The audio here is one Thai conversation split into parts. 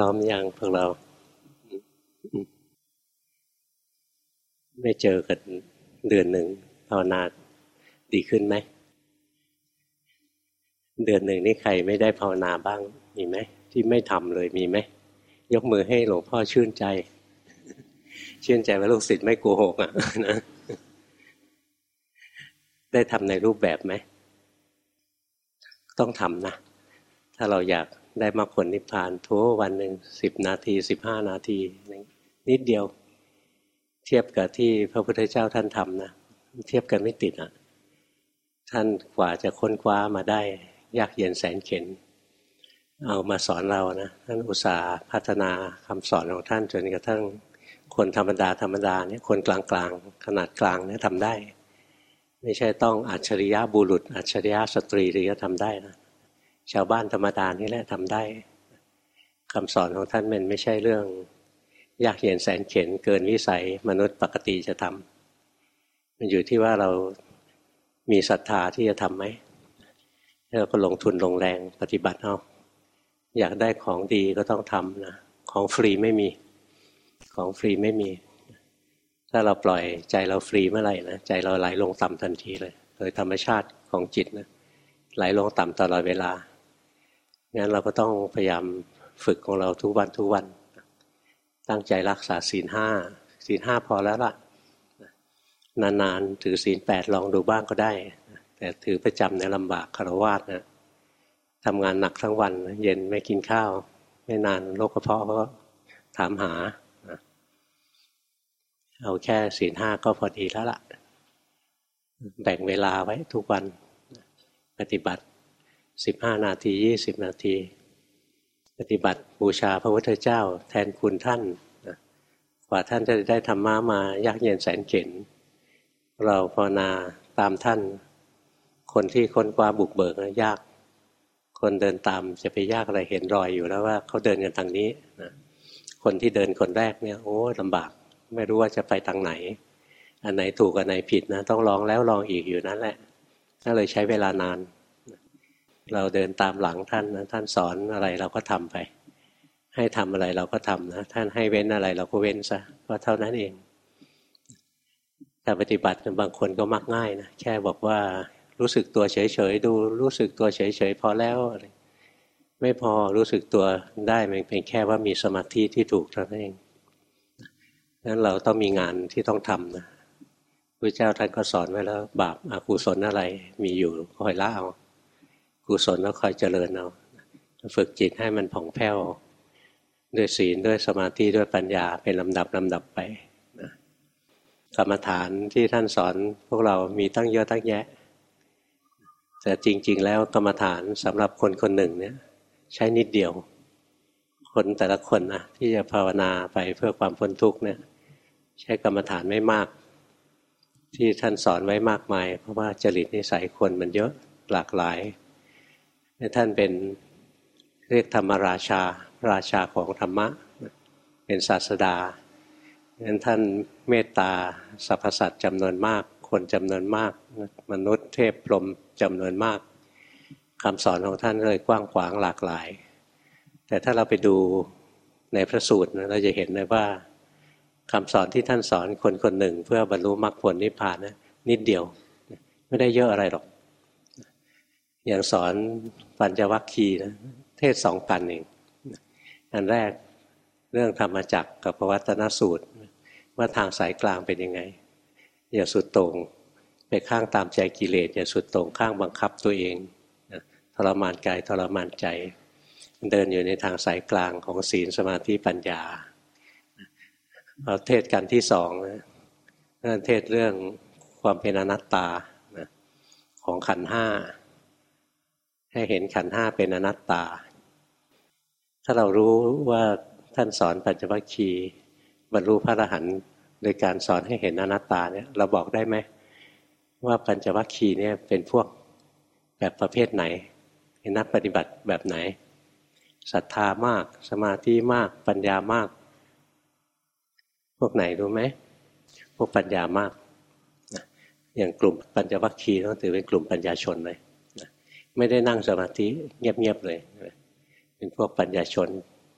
ร้อมยังพวกเรา ไม่เจอกันเดือนหนึ่งภาวนาดีขึ้นไหม เดือนหนึ่งนี่ใครไม่ได้ภาวนาบ้าง มีไหม ที่ไม่ทำเลยมีไหม ยกมือให้หลวงพ่อชื่นใจ ชื่นใจว่าลูกศิษย์ไม่โกหกอะนะได้ทำในรูปแบบไหม ต้องทำนะ ถ้าเราอยาก ได้มาผลนิพพานทุกวันหนึ่งสิบนาทีสิบห้านาทีนิดเดียว เทียบกับที่พระพุทธเจ้าท่านทำนะเทียบกันไม่ติดอะ ท่านกว่าจะค้นคว้ามาได้ ยากเย็นแสนเข็น เอามาสอนเรานะท่านอุตสาห์พัฒนาคำสอนของท่านจนกระทั่งคนธรรมดาธรรมดาเนี่ยคนกลางๆ ขนาดกลางเนี่ยทำได้ ไม่ใช่ต้องอัจฉริยะบุรุษ อัจฉริยะสตรีถึงจะทำได้นะ ชาวบ้านธรรมดานี่แหละทำได้คำสอนของท่านมันไม่ใช่เรื่อง ยากเย็นแสนเข็นเกินวิสัยมนุษย์ปกติจะทำมันอยู่ที่ว่าเรามีศรัทธาที่จะทำไหมเราก็ลงทุนลงแรงปฏิบัติเอาอยากได้ของดีก็ต้องทำนะของฟรีไม่มี ของฟรีไม่มี ถ้าเราปล่อยใจเราฟรีเมื่อไหร่นะใจเราไหลลงต่ำทันทีเลย โดยธรรมชาติของจิตนะไหลลงต่ำตลอดเวลา งั้นเราก็ต้องพยายามฝึกของเราทุกวันทุกวัน ตั้งใจรักษาศีลห้าศีลห้าพอแล้วล่ะ นานๆถือศีลแปดลองดูบ้างก็ได้ แต่ถือประจำในลำบากคารวาสนะทำงานหนักทั้งวัน เย็นไม่กินข้าว ไม่นานโรคกระเพาะก็ถามหา เอาแค่ศีลห้าก็พอดีแล้วล่ะ แบ่งเวลาไว้ทุกวันปฏิบัติ สิบห้านาทียี่สิบนาที ปฏิบัติบูชาพระพุทธเจ้า แทนคุณท่านกว่าท่านจะได้ธรรมะมายากเย็นแสนเข็นเราภาวนาตามท่าน คนที่ค้นคว้าบุกเบิกยาก คนเดินตามจะไปยากอะไรเห็นรอยอยู่แล้วว่าเขาเดินกันทางนี้นะคนที่เดินคนแรกเนี่ยโอ้ลำบากไม่รู้ว่าจะไปทางไหน อันไหนถูกอันไหนผิดนะ ต้องลองแล้วลองอีกอยู่นั่นแหละก็เลยใช้เวลานาน เราเดินตามหลังท่านนะท่านสอนอะไรเราก็ทำไป ให้ทำอะไรเราก็ทำนะ ท่านให้เว้นอะไรเราก็เว้นซะก็เท่านั้นเองการปฏิบัติบางคนก็มักง่ายนะแค่บอกว่ารู้สึกตัวเฉยๆดู รู้สึกตัวเฉยๆพอแล้วอะไรไม่พอรู้สึกตัวได้มันเป็นแค่ว่ามีสมาธิที่ถูกเท่านั้นเองนั้นเราต้องมีงานที่ต้องทำนะพระเจ้าท่านก็สอนไว้แล้ว บาปอากุศลอะไร มีอยู่คอยละเอา กุศลแล้วคอยเจริญเอาฝึกจิตให้มันผ่องแผ้วด้วยศีลด้วยสมาธิด้วยปัญญาเป็นลำดับลำดับไปนะกรรมฐานที่ท่านสอนพวกเรามีตั้งเยอะตั้งแยะ แต่จริง ๆ แล้วกรรมฐานสำหรับคนคนหนึ่งเนี่ยใช้นิดเดียว คนแต่ละคนนะที่จะภาวนาไปเพื่อความพ้นทุกข์เนี่ยใช้กรรมฐานไม่มาก ที่ท่านสอนไว้มากมาย เพราะว่าจริตนิสัยคนมันเยอะหลากหลาย ท่านเป็นเรียกธรรมราชา ราชาของธรรมะ เป็นศาสดางั้นท่านเมตตาสรรพสัตว์จำนวนมาก คนจำนวนมาก มนุษย์เทพพรหมจำนวนมากคำสอนของท่านเลยกว้างขวางหลากหลาย แต่ถ้าเราไปดูในพระสูตรเราจะเห็นเลยว่าคำสอนที่ท่านสอนคนคนหนึ่ง เพื่อบรรลุมรรคผลนิพพานนะนิดเดียว ไม่ได้เยอะอะไรหรอก อย่างสอนปัญจวัคคีย์นะเทศสองปันเองอันแรกเรื่องธรรมจักรกับปวัตนสูตร ว่าทางสายกลางเป็นยังไง อย่าสุดต่งไปข้างตามใจกิเลสอย่าสุดต่งข้างบังคับตัวเองทรมานกายทรมานใจ เดินอยู่ในทางสายกลางของศีลสมาธิปัญญาเราเทศกันที่สองนะเทศเรื่องความเป็นอนัตตาของขันห้า ให้เห็นขันห้าเป็นอนัตตา ถ้าเรารู้ว่าท่านสอนปัญจวัคคีย์บรรลุพระอรหันต์โดยการสอนให้เห็นอนัตตาเนี่ยเราบอกได้ไหมว่าปัญจวัคคีย์เนี่ยเป็นพวกแบบประเภทไหนเป็นนักปฏิบัติแบบไหนศรัทธามาก สมาธิมากปัญญามาก พวกไหนรู้ไหมพวกปัญญามาก อย่างกลุ่มปัญจวัคคีย์ต้องถือเป็นกลุ่มปัญญาชนเลย ไม่ได้นั่งสมาธิเงียบๆเลยเป็นพวกปัญญาชน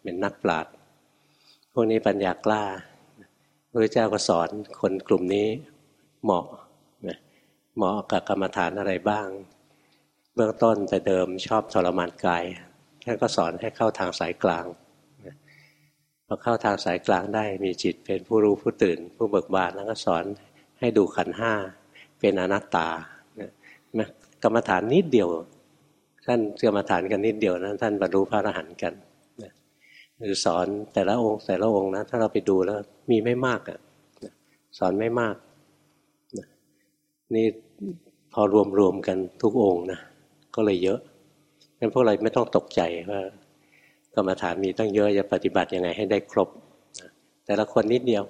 เป็นนักปราชญ์พวกนี้ปัญญากล้าพระเจ้าก็สอนคนกลุ่มนี้เหมาะเหมาะกับกรรมฐานอะไรบ้าง เบื้องต้นแต่เดิมชอบทรมานกายท่านก็สอนให้เข้าทางสายกลางพอเข้าทางสายกลางได้มีจิตเป็นผู้รู้ผู้ตื่น ผู้เบิกบานแล้วก็สอนให้ดูขันห้าเป็นอนัตตนะกรรมฐานนิดเดียว ท่านกรรมฐานกันนิดเดียวนะท่านบรรลุพระอรหันต์กันหรือสอนแต่ละองค์แต่ละองค์นะถ้าเราไปดูแล้วมีไม่มากอะ่ะสอนไม่มากนี่พอรวมๆกันทุกองค์นะก็เลยเยอะงั้นพวกเราไม่ต้องตกใจว่ากรรมฐานมีตั้งเยอะจะปฏิบัติยังไงให้ได้ครบ แต่ละคนนิดเดียว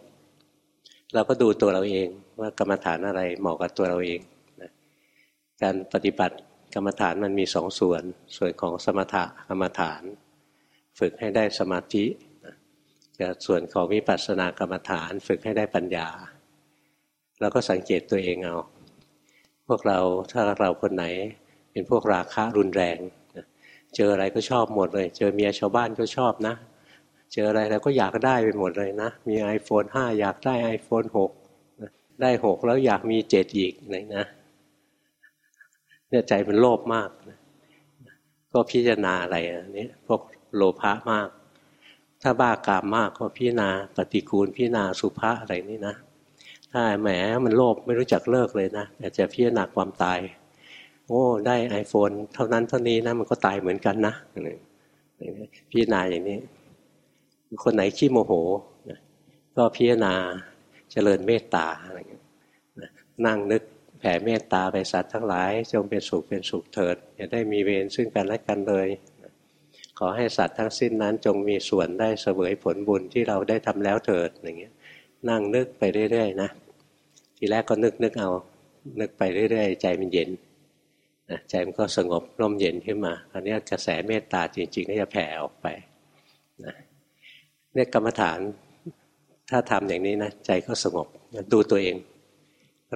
เราก็ดูตัวเราเองว่ากรรมฐานอะไรเหมาะกับตัวเราเอง การปฏิบัติ กรรมฐานมันมีสองส่วน ส่วนของสมถะกรรมฐาน ฝึกให้ได้สมาธิกับส่วนของวิปัสสนากรรมฐาน ฝึกให้ได้ปัญญาเราก็สังเกตตัวเองเอาพวกเราถ้าเราคนไหนเป็นพวกราคะรุนแรง เจออะไรก็ชอบหมดเลย เจอเมียชาวบ้านก็ชอบนะ เจออะไรแล้วก็อยากได้ไปหมดเลยนะ มี iPhone 5 อยากได้ iPhone 6 ได้หกแล้วอยากมีเจ็ดอีกนะนะ เนี่ยใจมันโลภมากนะก็พิจารณาอะไรอันนี้พวกโลภะมาก ถ้าบ้ากามมากก็พิจารณาปฏิกูลพิจารณาสุภาอะไรนี่นะ ถ้าแหมมันโลภไม่รู้จักเลิกเลยนะแต่จะพิจารณาความตาย โอ้ได้ไอโฟนเท่านั้นเท่านี้นะมันก็ตายเหมือนกันนะพิจารณาอย่างนี้ คนไหนขี้โมโหก็พิจารณาเจริญเมตตาอะไรเงี้ยนั่งนึก แผ่เมตตาไปสัตว์ทั้งหลาย จงเป็นสุขเป็นสุขเถิดอย่าได้มีเวรซึ่งกันและกันเลย ขอให้สัตว์ทั้งสิ้นนั้นจงมีส่วนได้เสวยผลบุญที่เราได้ทำแล้วเถิดอย่างเงี้ยนั่งนึกไปเรื่อยๆนะทีแรกก็นึกนึกเอานึกไปเรื่อยๆ ใจมันเย็นนะใจมันก็สงบร่มเย็นขึ้นมาอันนี้กระแสเมตตาจริงๆ ก็จะแผ่ออกไปนะเนี่ยกรรมฐานถ้าทำอย่างนี้นะใจก็สงบดูตัวเอง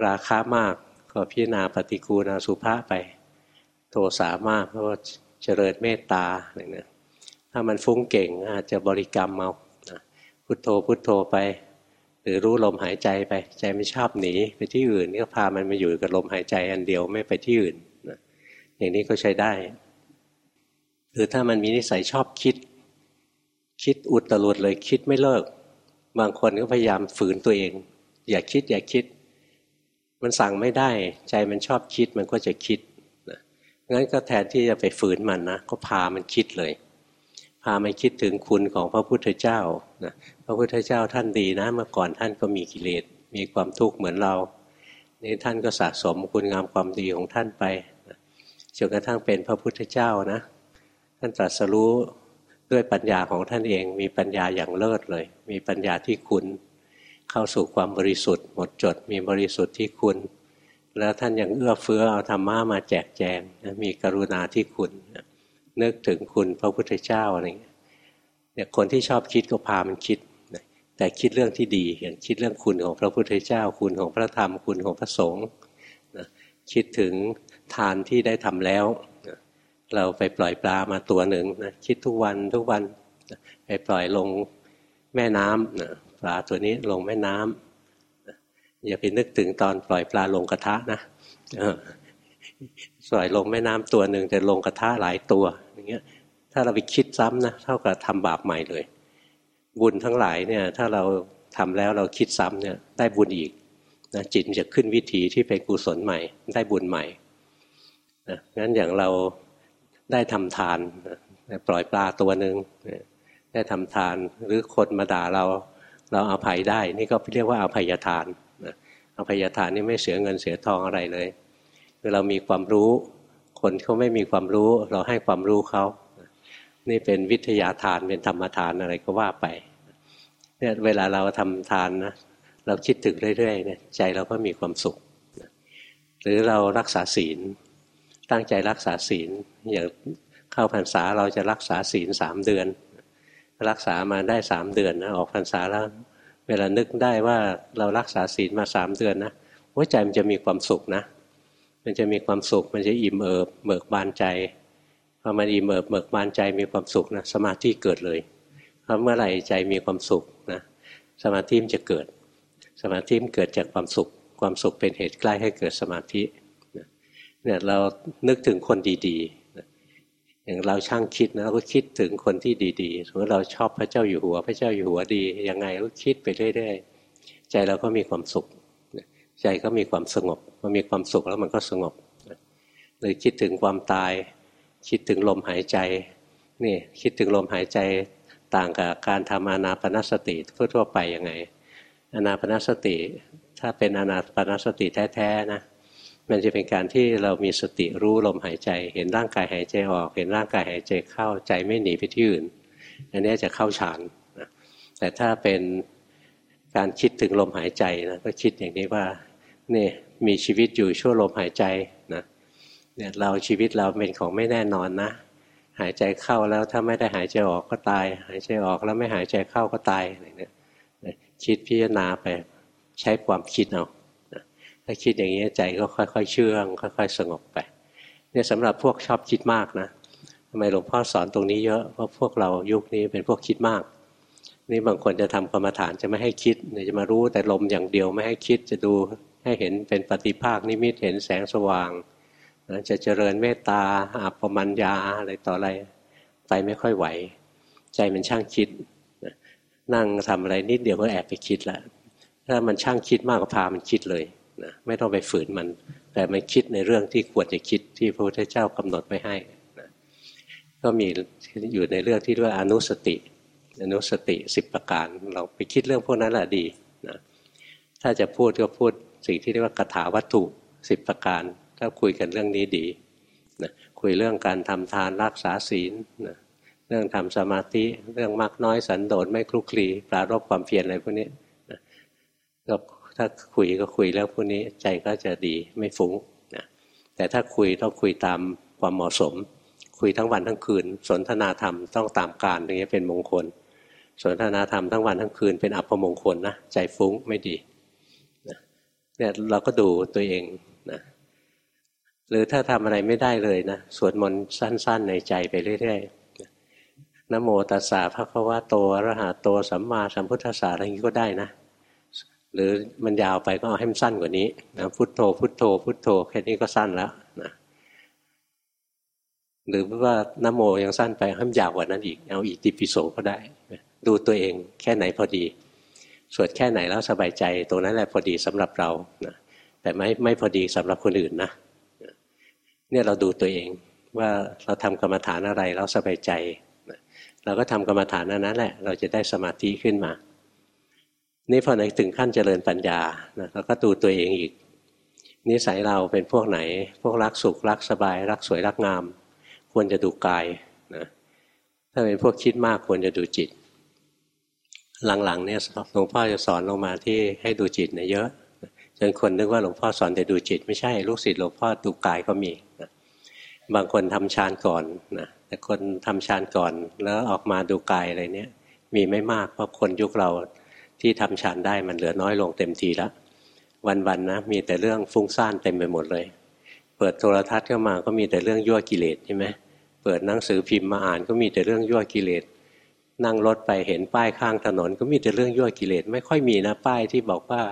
ราคามาก ก็พิจารณาปฏิกูณาสุภาไป โทสามากก็เจริญเมตตาอะไรเนี่ยถ้ามันฟุ้งเก่งอาจจะบริกรรมเอาพุทโธพุทโธไป หรือรู้ลมหายใจไป ใจไม่ชอบหนีไปที่อื่นก็พามันมาอยู่กับลมหายใจอันเดียวไม่ไปที่อื่นอย่างนี้ก็ใช้ได้ หรือถ้ามันมีนิสัยชอบคิด คิดอุดตลุดเลยคิดไม่เลิก บางคนก็พยายามฝืนตัวเอง อย่าคิดอย่าคิด มันสั่งไม่ได้ ใจมันชอบคิดมันก็จะคิดนะงั้นก็แทนที่จะไปฝืนมันนะก็พามันคิดเลย พามันคิดถึงคุณของพระพุทธเจ้านะพระพุทธเจ้าท่านดีนะ เมื่อก่อนท่านก็มีกิเลสมีความทุกข์เหมือนเรานี่ท่านก็สะสมคุณงามความดีของท่านไปจนกระทั่งเป็นพระพุทธเจ้านะท่านตรัสรู้ด้วยปัญญาของท่านเอง มีปัญญาอย่างเลิศเลย มีปัญญาที่คุณ เข้าสู่ความบริสุทธิ์หมดจด มีบริสุทธิ์ที่คุณ แล้วท่านยังเอื้อเฟื้อเอาธรรมะมาแจกแจงมีกรุณาที่คุณนึกถึงคุณพระพุทธเจ้าอะไรเงี้ยเนี่ยคนที่ชอบคิดก็พามันคิดแต่คิดเรื่องที่ดีอย่างคิดเรื่องคุณของพระพุทธเจ้า คุณของพระธรรมคุณของพระสงฆ์คิดถึงทานที่ได้ทำแล้วเราไปปล่อยปลามาตัวหนึ่งนะคิดทุกวันทุกวันไปปล่อยลงแม่น้ำนะ ปลาตัวนี้ลงแม่น้ำอย่าไปนึกถึงตอนปล่อยปลาลงกระทะนะปล่อยลงแม่น้ำตัวหนึ่งแต่ลงกระทะหลายตัว อย่างเงี้ย ถ้าเราไปคิดซ้ำนะเท่ากับทำบาปใหม่เลย บุญทั้งหลายเนี่ย ถ้าเราทำแล้วเราคิดซ้ำเนี่ย ได้บุญอีกนะจิตจะขึ้นวิถีที่เป็นกุศลใหม่ ได้บุญใหม่นะงั้นอย่างเราได้ทำทานปล่อยปลาตัวหนึ่งได้ทำทานหรือคนมาด่าเรา เราเอาภัยได้ นี่ก็เรียกว่าเอาภัยทานเอาภัยทานนี่ไม่เสียเงินเสียทองอะไรเลยคือเรามีความรู้ คนเขาไม่มีความรู้ เราให้ความรู้เขานี่เป็นวิทยาทานเป็นธรรมทานอะไรก็ว่าไปเนี่ยเวลาเราทำทานนะเราคิดถึงเรื่อยๆเนี่ยใจเราก็มีความสุข หรือเรารักษาศีล ตั้งใจรักษาศีลอย่างเข้าพรรษาเราจะรักษาศีลสามเดือน รักษามาได้สามเดือนนะออกพรรษาแล้ว เวลานึกได้ว่าเรารักษาศีลมาสามเดือนนะหัวใจมันจะมีความสุขนะ มันจะมีความสุขมันจะอิ่มเอิบเบิกบานใจพอมันอิ่มเอิบเบิกบานใจมีความสุขนะสมาธิเกิดเลยเพราะเมื่อไหร่ใจมีความสุขนะสมาธิมันจะเกิด สมาธิมันเกิดจากความสุข ความสุขเป็นเหตุใกล้ให้เกิดสมาธิเนี่ยเรานึกถึงคนดีๆ อย่างเราช่างคิดนะเราก็คิดถึงคนที่ดีๆสมมติเราชอบพระเจ้าอยู่หัว พระเจ้าอยู่หัวดียังไงก็คิดไปเรื่อยๆใจเราก็มีความสุข ใจก็มีความสงบมันมีความสุขแล้วมันก็สงบหรือคิดถึงความตาย คิดถึงลมหายใจนี่คิดถึงลมหายใจต่างกับการทำอนาปนสติทั่วๆไปยังไงอนาปนสติ ถ้าเป็นอนาปนสติแท้ๆนะ มันจะเป็นการที่เรามีสติรู้ลมหายใจ เห็นร่างกายหายใจออก เห็นร่างกายหายใจเข้าใจไม่หนีไปที่อื่น อันนี้จะเข้าฌานนะแต่ถ้าเป็นการคิดถึงลมหายใจนะก็คิดอย่างนี้ว่านี่มีชีวิตอยู่ชั่วลมหายใจนะเนี่ยเราชีวิตเราเป็นของไม่แน่นอนนะ หายใจเข้าแล้วถ้าไม่ได้หายใจออกก็ตาย หายใจออกแล้วไม่หายใจเข้าก็ตายอะไรเนี่ยคิดพิจารณาไปใช้ความคิดเอา ถ้าคิดอย่างนี้ใจก็ค่อย ๆ เชื่อง ค่อย ๆ สงบไปเนี่ยสำหรับพวกชอบคิดมากนะทำไมหลวงพ่อสอนตรงนี้เยอะเพราะพวกเรายุคนี้เป็นพวกคิดมาก นี่บางคนจะทำกรรมฐานจะไม่ให้คิดจะมารู้แต่ลมอย่างเดียวไม่ให้คิดจะดูให้เห็นเป็นปฏิภาคนิมิตเห็นแสงสว่างจะเจริญเมตตาอัปปมัญญาอะไรต่ออะไรไปไม่ค่อยไหว ใจมันช่างคิดนั่งทำอะไรนิดเดียวก็แอบไปคิดละถ้ามันช่างคิดมากก็พามันคิดเลย นะไม่ต้องไปฝืนมัน แต่มันคิดในเรื่องที่ควรจะคิดที่พระพุทธเจ้ากำหนดไว้ให้นะก็มีอยู่ในเรื่องที่เรียกว่าอนุสติ อนุสติสิบประการ เราไปคิดเรื่องพวกนั้นแหละดีนะถ้าจะพูดก็พูดสิ่งที่เรียกว่ากถาวัตถุสิบประการ ถ้าคุยกันเรื่องนี้ดีนะคุยเรื่องการทำทานรักษาศีลนะเรื่องทำสมาธิเรื่องมากน้อยสันโดษไม่คลุกคลีปรารบความเพียรอะไรพวกนี้นะก็ ถ้าคุยก็คุยแล้วพวกนี้ใจก็จะดีไม่ฟุ้งนะแต่ถ้าคุยต้องคุยตามความเหมาะสม คุยทั้งวันทั้งคืน สนทนาธรรมต้องตามการอย่างนี้เป็นมงคล สนทนาธรรมทั้งวันทั้งคืนเป็นอัปมงคลนะใจฟุ้งไม่ดีเนี่ยเราก็ดูตัวเองนะหรือถ้าทำอะไรไม่ได้เลยนะสวดมนต์สั้น ๆ ในใจไปเรื่อยๆนโมตัสสะพระคัมภโตอรหะโตสัมมาสัมพุทธัสสะอะไรอย่างนี้ก็ได้นะ หรือมันยาวไปก็เอาให้มันสั้นกว่านี้นะพุทโธ พุทโธ พุทโธแค่นี้ก็สั้นแล้วนะหรือว่านโมยังสั้นไปให้มันยาวกว่านั้นอีก เอาอิติปิโสก็ได้ ดูตัวเองแค่ไหนพอดี สวดแค่ไหนแล้วสบายใจ ตรงนั้นแหละพอดีสำหรับเรานะแต่ไม่ไม่พอดีสำหรับคนอื่นนะเนี่ยเราดูตัวเองว่าเราทำกรรมฐานอะไรเราสบายใจ เราก็ทำกรรมฐานนั้นแหละ เราจะได้สมาธิขึ้นมา นี่พอในถึงขั้นเจริญปัญญาเราก็ดูตัวเองอีก นิสัยเราเป็นพวกไหน พวกรักสุขรักสบาย รักสวยรักงาม ควรจะดูกายนะถ้าเป็นพวกคิดมากควรจะดูจิต หลังๆเนี่ยหลวงพ่อจะสอนลงมาที่ให้ดูจิตเนี่ยเยอะจนคนนึกว่าหลวงพ่อสอนแต่ดูจิต ไม่ใช่ลูกศิษย์หลวงพ่อดูกายก็มีนะบางคนทำฌานก่อนนะแต่คนทำฌานก่อนแล้วออกมาดูกายอะไรเนี้ยมีไม่มากเพราะคนยุคเรา ที่ทำฌานได้มันเหลือน้อยลงเต็มทีแล้ววันๆนะมีแต่เรื่องฟุ้งซ่านเต็มไปหมดเลย เปิดโทรทัศน์เข้ามาก็มีแต่เรื่องยั่วกิเลสใช่ไหมเปิดหนังสือพิมพ์มาอ่านก็มีแต่เรื่องยั่วกิเลสนั่งรถไปเห็นป้ายข้างถนน ก็มีแต่เรื่องยั่วกิเลสไม่ค่อยมีนะป้ายที่บอกว่า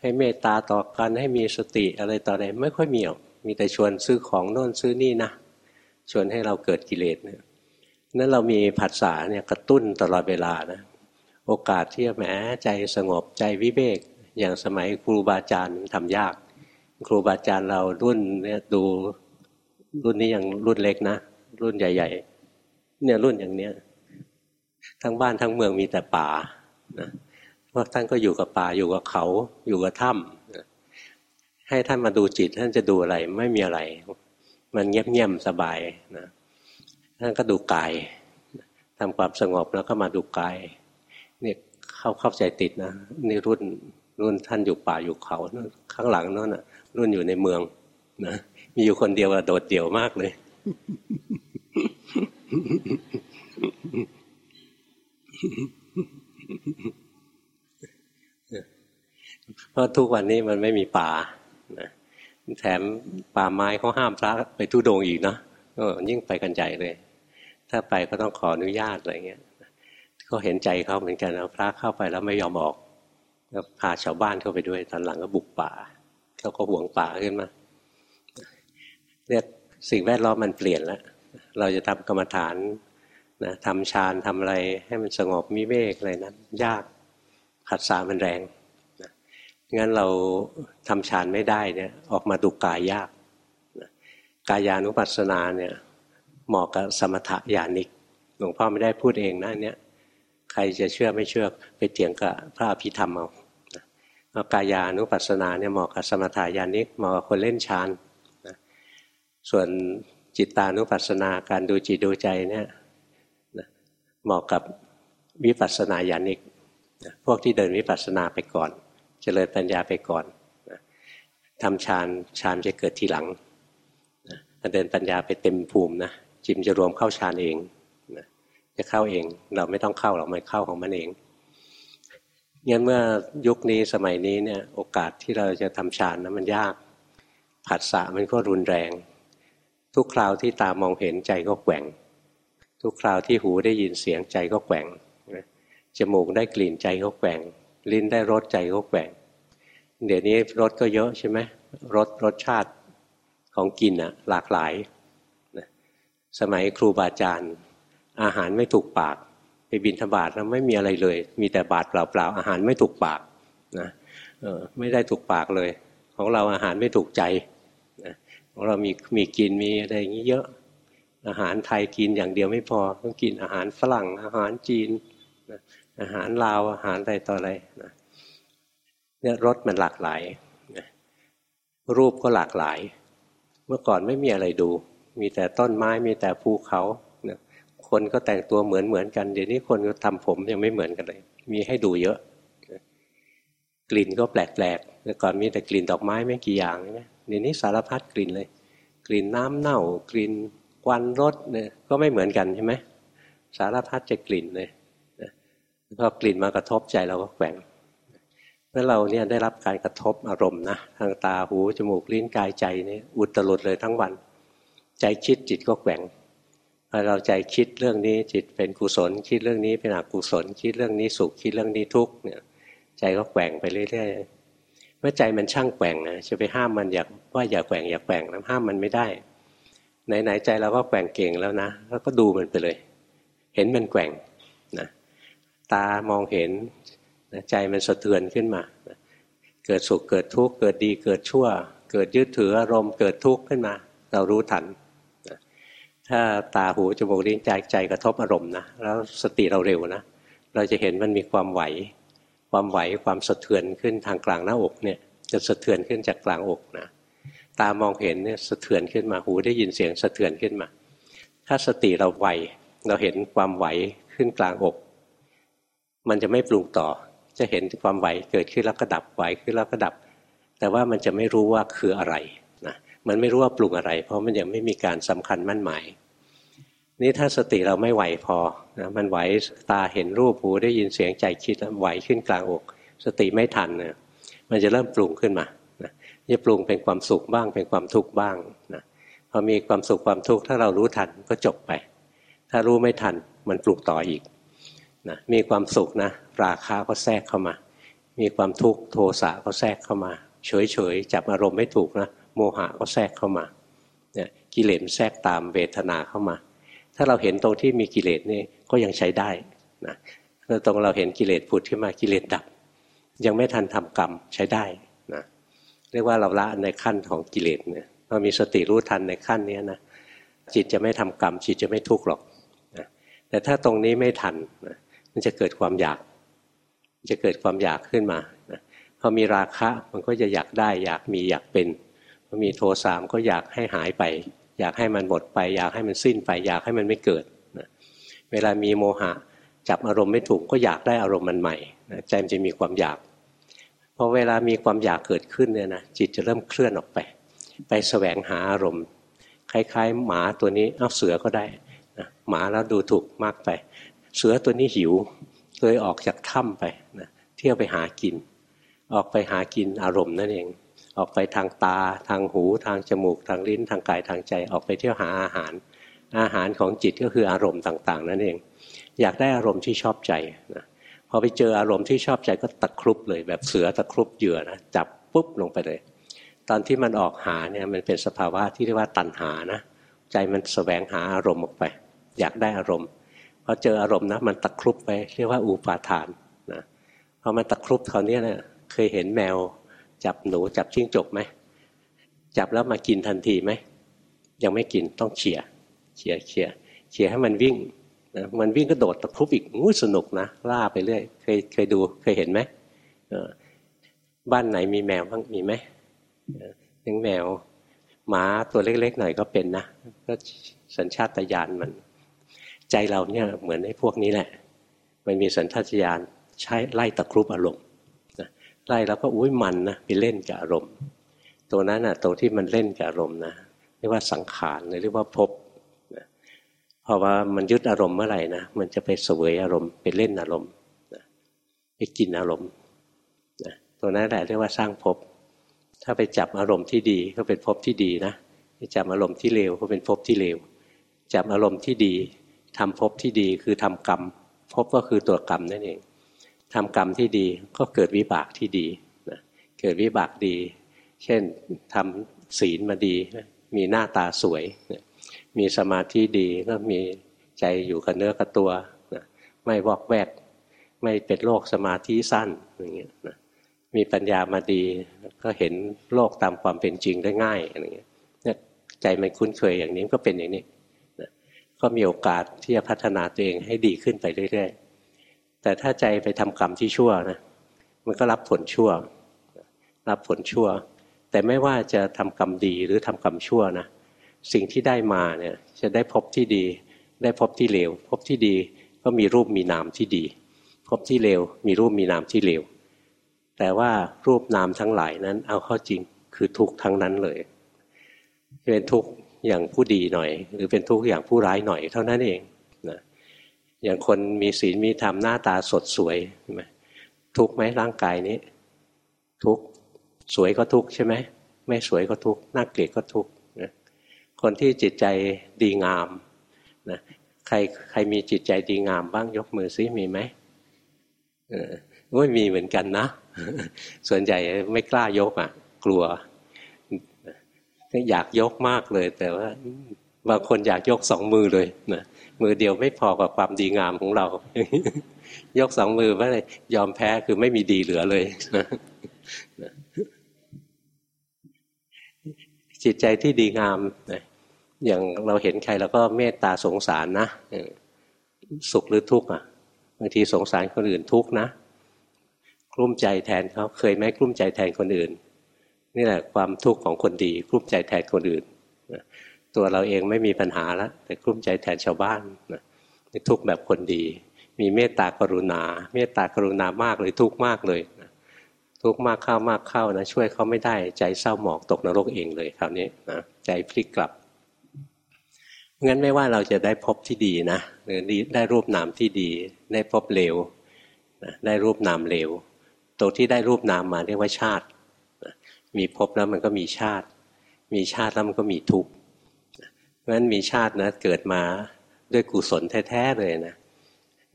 ให้เมตตาต่อกันให้มีสติอะไรต่ออะไรไม่ค่อยมีหรอกมีแต่ชวนซื้อของโน่นซื้อนี่นะชวนให้เราเกิดกิเลสเนี่ยนั้นเรามีผัสสะเนี่ยกระตุ้นตลอดเวลานะ โอกาสที่จะแหมใจสงบใจวิเวกอย่างสมัยครูบาอาจารย์ทำยาก ครูบาอาจารย์เรารุ่นเนี่ยดูรุ่นนี้ยังรุ่นเล็กนะ รุ่นใหญ่ ๆ เนี่ยรุ่นอย่างเนี้ยทั้งบ้านทั้งเมืองมีแต่ป่านะพวกท่านก็อยู่กับป่าอยู่กับเขา อยู่กับถ้ำให้ท่านมาดูจิต ท่านจะดูอะไรไม่มีอะไร มันเงียบๆสบายนะท่านก็ดูกายทำความสงบแล้วก็มาดูกาย เข้าเข้าใจติดนะนี่รุ่นรุ่นท่านอยู่ป่าอยู่เขาข้างหลังนั่นน่ะ รุ่นอยู่ในเมืองนะมีอยู่คนเดียวโดดเดี่ยวมากเลย เพราะทุกวันนี้มันไม่มีป่าแถมป่าไม้เขาห้ามพระไปทุดงอีกเนาะก็ยิ่งไปกันใหญ่เลย ถ้าไปก็ต้องขออนุญาตอะไรเงี้ย ก็เห็นใจเขาเหมือนกันเอาพระเข้าไปแล้วไม่ยอมออกแล้วพาชาวบ้านเข้าไปด้วยตอนหลังก็บุกป่าเขาก็ห่วงป่าขึ้นมาเนี่ยสิ่งแวดล้อมมันเปลี่ยนแล้วเราจะทำกรรมฐานนะทำฌานทำอะไรให้มันสงบมิเมกอะไรนั้น ยากขัดสามันแรงนะงั้นเราทำฌานไม่ได้เนี่ยออกมาดูกายยากนะกายานุปัสสนาเนี่ยเหมาะกับสมถะญาณิกหลวงพ่อไม่ได้พูดเองนะเนี่ย ใครจะเชื่อไม่เชื่อไปเถียงกับพระอภิธรรมเอาเอากายานุปัสสนาเนี่ยเหมาะกับสมถะญาณิกเหมาะกับคนเล่นฌานนะส่วนจิตตานุปัสสนาการดูจิตดูใจเนี่ยเหมาะกับวิปัสสนาญาณิกพวกที่เดินวิปัสสนาไปก่อนเจริญปัญญาไปก่อนทำฌานฌานจะเกิดทีหลังเดินปัญญาไปเต็มภูมินะจิมจะรวมเข้าฌานเอง จะเข้าเอง เราไม่ต้องเข้าหรอกมันเข้าของมันเองงั้นเมื่อยุคนี้สมัยนี้เนี่ยโอกาสที่เราจะทำฌานนะมันยากผัสสะมันก็รุนแรง ทุกคราวที่ตามองเห็นใจก็แกว่ง ทุกคราวที่หูได้ยินเสียงใจก็แกว่งจมูกได้กลิ่นใจก็แกว่ง ลิ้นได้รสใจก็แกว่ง เดี๋ยวนี้รสก็เยอะใช่ไหมรสรสชาติของกินอะหลากหลายสมัยครูบาอาจารย์ อาหารไม่ถูกปาก ไปบินธบาตแล้วไม่มีอะไรเลย มีแต่บาดเปล่าๆอาหารไม่ถูกปากนะไม่ได้ถูกปากเลย ของเราอาหารไม่ถูกใจของเรามีมีกินมีอะไรอย่างนี้เยอะ อาหารไทยกินอย่างเดียวไม่พอต้องกินอาหารฝรั่ง อาหารจีนอาหารลาวอาหารอะไรต่ออะไรเนี่ยรสมันหลากหลายรูปก็หลากหลาย เมื่อก่อนไม่มีอะไรดู มีแต่ต้นไม้มีแต่ภูเขา คนก็แต่งตัวเหมือนเหมือนกัน เดี๋ยวนี้คนก็ทำผมยังไม่เหมือนกันเลย มีให้ดูเยอะ กลิ่นก็แปลกๆแต่ก่อนมีแต่กลิ่นดอกไม้ไม่กี่อย่างใช่ไหมเดี๋ยวนี้สารพัดกลิ่นเลย กลิ่นน้ำเน่า กลิ่นควันรถเนี่ยก็ไม่เหมือนกันใช่ไหมสารพัดจะกลิ่นเลยพอกลิ่นมากระทบใจเราก็แกว่งเมื่อเราเนี่ยได้รับการกระทบอารมณ์นะทางตาหูจมูกลิ้นกายใจนี่อุตลุดเลยทั้งวัน ใจคิดจิตก็แกว่ง พอเราใจคิดเรื่องนี้จิตเป็นกุศล คิดเรื่องนี้เป็นอกุศล คิดเรื่องนี้สุขคิดเรื่องนี้ทุกข์เนี่ย ใจก็แกว่งไปเรื่อยๆเมื่อใจมันช่างแกว่งนะจะไปห้ามมันอยากว่าอย่าแกว่งอย่าแกว่งนะห้ามมันไม่ได้ ไหนๆใจเราก็แกว่งเก่งแล้วนะแล้วก็ดูมันไปเลย เห็นมันแกว่งนะตามองเห็นใจมันสะเทือนขึ้นมาเกิดสุขเกิดทุกข์เกิดดีเกิดชั่ว เกิดยึดถืออารมณ์เกิดทุกข์ขึ้นมา เรารู้ทัน ถ้าตาหูจมูกลิ้นใจใจกระทบอารมณ์นะแล้วสติเราเร็วนะเราจะเห็นมันมีความไหว ความไหวความสะเทือนขึ้นทางกลางหน้าอกเนี่ยจะสะเทือนขึ้นจากกลางอกนะตามองเห็นเนี่ยสะเทือนขึ้นมาหูได้ยินเสียงสะเทือนขึ้นมา ถ้าสติเราไวเราเห็นความไหวขึ้นกลางอก มันจะไม่ปรุงต่อ จะเห็นความไหวเกิดขึ้นแล้วก็ดับไหวขึ้นแล้วก็ดับ แต่ว่ามันจะไม่รู้ว่าคืออะไร มันไม่รู้ว่าปรุงอะไร เพราะมันยังไม่มีการสำคัญมั่นหมายนี่ถ้าสติเราไม่ไหวพอนะมันไหวตาเห็นรูปหูได้ยินเสียงใจคิดแล้วไหวขึ้นกลางอก สติไม่ทันนะมันจะเริ่มปรุงขึ้นมาจะปรุงเป็นความสุขบ้าง เป็นความทุกข์บ้างนะพอมีความสุขความทุกข์ถ้าเรารู้ทันก็จบไป ถ้ารู้ไม่ทันมันปลุกต่ออีกนะมีความสุขนะราคาก็แทรกเข้ามา มีความทุกข์โทสะก็แทรกเข้ามา เฉยเฉยจับอารมณ์ไม่ถูกนะ โมหะก็แทรกเข้ามาเนี่ยกิเลสแทรกตามเวทนาเข้ามา ถ้าเราเห็นตรงที่มีกิเลสนี่ก็ยังใช้ได้นะตรงเราเห็นกิเลสผุดขึ้นมากิเลสดับ ยังไม่ทันทำกรรมใช้ได้เรียกว่าเราละในขั้นของกิเลสเนี่ยเรามีสติรู้ทันในขั้นนี้นะจิตจะไม่ทำกรรม จิตจะไม่ทุกข์หรอกนะแต่ถ้าตรงนี้ไม่ทันนะมันจะเกิดความอยาก จะเกิดความอยากขึ้นมานะพอมีราคะมันก็จะอยากได้อยากมีอยากเป็น มีโทสามก็อยากให้หายไป อยากให้มันหมดไป อยากให้มันสิ้นไป อยากให้มันไม่เกิดนะเวลามีโมหะจับอารมณ์ไม่ถูกก็อยากได้อารมณ์มันใหม่นะใจมันจะมีความอยากพอเวลามีความอยากเกิดขึ้นเนี่ยนะจิตจะเริ่มเคลื่อนออกไป ไปแสวงหาอารมณ์ คล้าย ๆ หมาตัวนี้เอาเสือก็ได้นะหมาแล้วดูถูกมากไป เสือตัวนี้หิวเลยออกจากถ้ำไปนะเที่ยวไปหากิน ออกไปหากินอารมณ์นั่นเอง ออกไปทางตา ทางหู ทางจมูก ทางลิ้น ทางกายทางใจ ออกไปเที่ยวหาอาหาร อาหารของจิตก็คืออารมณ์ต่างๆ นั่นเอง อยากได้อารมณ์ที่ชอบใจนะพอไปเจออารมณ์ที่ชอบใจก็ตะครุบเลยแบบเสือตะครุบเหยื่อนะจับปุ๊บลงไปเลย ตอนที่มันออกหาเนี่ยมันเป็นสภาวะที่เรียกว่าตัณหานะใจมันสแสวงหาอารมณ์ออกไป อยากได้อารมณ์พอเจออารมณ์นะมันตะครุบไปเรียกว่าอุปาทานนะพอมันตะครุบคราวนี้เนี่ยเคยเห็นแมว จับหนูจับจิ้งจกไหมจับแล้วมากินทันทีไหมยังไม่กินต้องเขี่ยเขี่ยเขี่ยเขี่ยให้มันวิ่งนะมันวิ่งก็โดดตะครุบอีกงูสนุกนะล่าไปเรื่อยเคยเคยดูเคยเห็นไหมบ้านไหนมีแมวบ้างมีไหมยังแมวหมาตัวเล็กๆหน่อยก็เป็นนะก็สัญชาตญาณมัน ใจเราเนี่ยเหมือนไอ้พวกนี้แหละ มันมีสัญชาตญาณใช้ไล่ตะครุบอารมณ์ ไล่แล้วก็อุ้ยมันนะไปเล่นกับอารมณ์ ตัวนั้นอะตัวที่มันเล่นกับอารมณ์นะเรียกว่าสังขารหรือเรียกว่าภพเพราะว่ามันยึดอารมณ์เมื่อไหร่นะมันจะไปเสวยอารมณ์ไปเล่นอารมณ์ไปกินอารมณ์ตัวนั้นแหละเรียกว่าสร้างภพถ้าไปจับอารมณ์ที่ดีก็เป็นภพที่ดีนะไปจับอารมณ์ที่เลวก็เป็นภพที่เลวจับอารมณ์ที่ดีทำภพที่ดีคือทำกรรมภพก็คือตัวกรรมนั่นเอง ทำกรรมที่ดีก็เกิดวิบากที่ดีนะเกิดวิบากดี เช่นทำศีลมาดีมีหน้าตาสวยมีสมาธิดีก็มีใจอยู่กับเนื้อกับตัวนะไม่วอกแวก ไม่เป็นโรคสมาธิสั้นอย่างเงี้ยนะมีปัญญามาดีก็เห็นโลกตามความเป็นจริงได้ง่ายอะไรเงี้ยใจมันคุ้นเคยอย่างนี้ก็เป็นอย่างนี้นะก็มีโอกาสที่จะพัฒนาตัวเองให้ดีขึ้นไปเรื่อยๆ แต่ถ้าใจไปทำกรรมที่ชั่วนะมันก็รับผลชั่ว รับผลชั่ว แต่ไม่ว่าจะทำกรรมดีหรือทำกรรมชั่วนะสิ่งที่ได้มาเนี่ยจะได้พบที่ดี ได้พบที่เลวพบที่ดีก็มีรูปมีนามที่ดี พบที่เลวมีรูปมีนามที่เลวแต่ว่ารูปนามทั้งหลายนั้น เอาเข้าจริงคือทุกทั้งนั้นเลยเป็นทุกอย่างผู้ดีหน่อย หรือเป็นทุกอย่างผู้ร้ายหน่อยเท่านั้นเอง อย่างคนมีศีลมีธรรมหน้าตาสดสวยใช่ไหมทุกไหมร่างกายนี้ ทุกสวยก็ทุกใช่ไหมไม่สวยก็ทุกน่าเกลียดก็ทุกนะคนที่จิตใจดีงามนะใครใครมีจิตใจดีงามบ้างยกมือซิมีไหมเออไม่มีเหมือนกันนะ ส่วนใหญ่ไม่กล้ายกอะ กลัวอยากยกมากเลย แต่ว่าบางคนอยากยกสองมือเลยนะ มือเดียวไม่พอกับความดีงามของเรา ยกสองมือว่าเลยยอมแพ้คือไม่มีดีเหลือเลยจิตใจที่ดีงามนะอย่างเราเห็นใครเราก็เมตตาสงสารนะสุขหรือทุกข์อะบางทีสงสารคนอื่นทุกข์นะกลุ้มใจแทนเขาเคยไหมกลุ้มใจแทนคนอื่น นี่แหละความทุกข์ของคนดีกลุ้มใจแทนคนอื่น ตัวเราเองไม่มีปัญหาแล้วแต่กลุ้มใจแทนชาวบ้านนะทุกแบบคนดี มีเมตตากรุณา เมตตากรุณามากเลยทุกมากเลยทุกมากเข้ามากเข้านะช่วยเขาไม่ได้ใจเศร้าหมองตกนรกเองเลยคราวนี้นะใจพลิกกลับงั้นไม่ว่าเราจะได้พบที่ดีนะหรือได้รูปนามที่ดีได้พบเลวได้รูปนามเลวตรงที่ได้รูปนามมาเรียกว่าชาติ มีภพแล้วมันก็มีชาติ มีชาติแล้วมันก็มีทุกข์ เพราะฉะนั้นมีชาตินะเกิดมาด้วยกุศลแท้ๆเลยนะ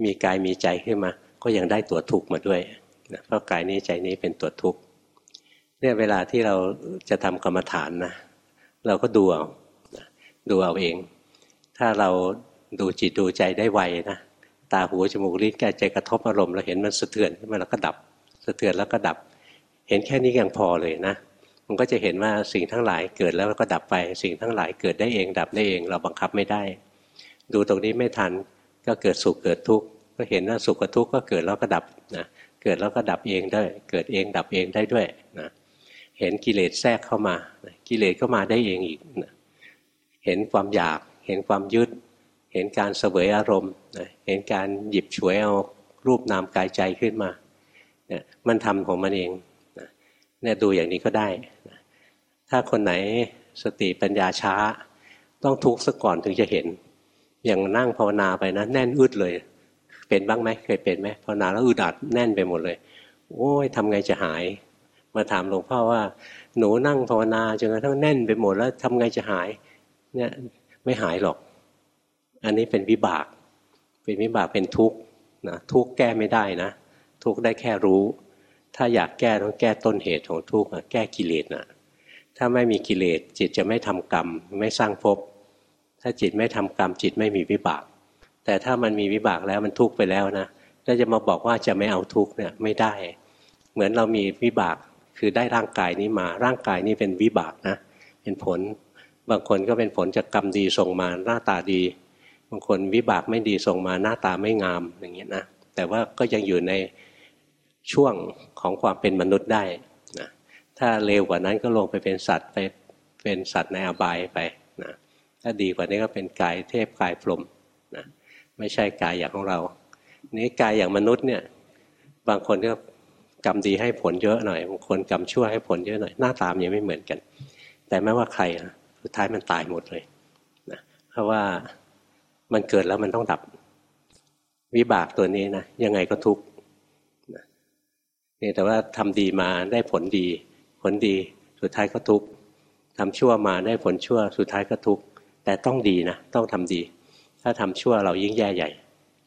มีกายมีใจขึ้นมา ก็ยังได้ตัวทุกข์มาด้วยนะเพราะกายนี้ใจนี้เป็นตัวทุกข์เนี่ยเวลาที่เราจะทำกรรมฐานนะเราก็ดูเอาดูเอาเอง ถ้าเราดูจิตดูใจได้ไวนะตาหูจมูกลิ้นกายใจกระทบอารมณ์เราเห็นมันสะเทือนขึ้นมาแล้วก็ดับ สะเทือนแล้วก็ดับ เห็นแค่นี้ยังพอเลยนะ มันก็จะเห็นว่าสิ่งทั้งหลายเกิดแล้วก็ดับไป สิ่งทั้งหลายเกิดได้เอง ดับได้เอง เราบังคับไม่ได้ ดูตรงนี้ไม่ทันก็เกิดสุขเกิดทุกข์ก็เห็นว่าสุขกับทุกข์ก็เกิดแล้วก็ดับนะเกิดแล้วก็ดับเองได้ เกิดเองดับเองได้ด้วยนะเห็นกิเลสแทรกเข้ามา กิเลสก็มาได้เองอีกนะเห็นความอยากเห็นความยึดเห็นการเสวยอารมณ์เห็นการหยิบฉวยเอารูปนามกายใจขึ้นมาเนี่ยมันทำของมันเอง เนี่ยดูอย่างนี้ก็ได้ ถ้าคนไหนสติปัญญาช้า ต้องทุกข์ซะก่อนถึงจะเห็น อย่างนั่งภาวนาไปนะแน่นอึดเลย เป็นบ้างไหมเคยเป็นไหมภาวนาแล้วอึดอัดแน่นไปหมดเลย โอ้ยทำไงจะหาย มาถามหลวงพ่อว่า หนูนั่งภาวนาจนกระทั่งแน่นไปหมดแล้วทำไงจะหาย เนี่ยไม่หายหรอก อันนี้เป็นวิบาก เป็นวิบากเป็นทุกข์นะทุกข์แก้ไม่ได้นะ ทุกข์ได้แค่รู้ ถ้าอยากแก้ต้องแก้ต้นเหตุของทุกข์แก้กิเลสนะถ้าไม่มีกิเลสจิตจะไม่ทำกรรมไม่สร้างภพถ้าจิตไม่ทำกรรมจิตไม่มีวิบาก แต่ถ้ามันมีวิบากแล้วมันทุกข์ไปแล้วนะแล้วจะมาบอกว่าจะไม่เอาทุกข์เนี่ยไม่ได้ เหมือนเรามีวิบากคือได้ร่างกายนี้มาร่างกายนี้เป็นวิบากนะเป็นผล บางคนก็เป็นผลจากกรรมดีส่งมาหน้าตาดี บางคนวิบากไม่ดีส่งมาหน้าตาไม่งามอย่างเงี้ยนะแต่ว่าก็ยังอยู่ใน ช่วงของความเป็นมนุษย์ได้นะถ้าเลวกว่านั้นก็ลงไปเป็นสัตว์ไปเป็นสัตว์ในอบายไปนะถ้าดีกว่านี้ก็เป็นกายเทพกายพรหมนะไม่ใช่กายอย่างของเรา นี้กายอย่างมนุษย์เนี่ยบางคนก็กรรมดีให้ผลเยอะหน่อยบางคนกรรมชั่วให้ผลเยอะหน่อยหน้าตามยังไม่เหมือนกัน แต่ไม่ว่าใครสุดท้ายมันตายหมดเลยนะเพราะว่ามันเกิดแล้วมันต้องดับ วิบากตัวนี้นะยังไงก็ทุกข์ นี่แต่ว่าทำดีมาได้ผลดี ผลดีสุดท้ายก็ทุกข์ทำชั่วมาได้ผลชั่วสุดท้ายก็ทุกข์แต่ต้องดีนะต้องทำดี ถ้าทำชั่วเรายิ่งแย่ใหญ่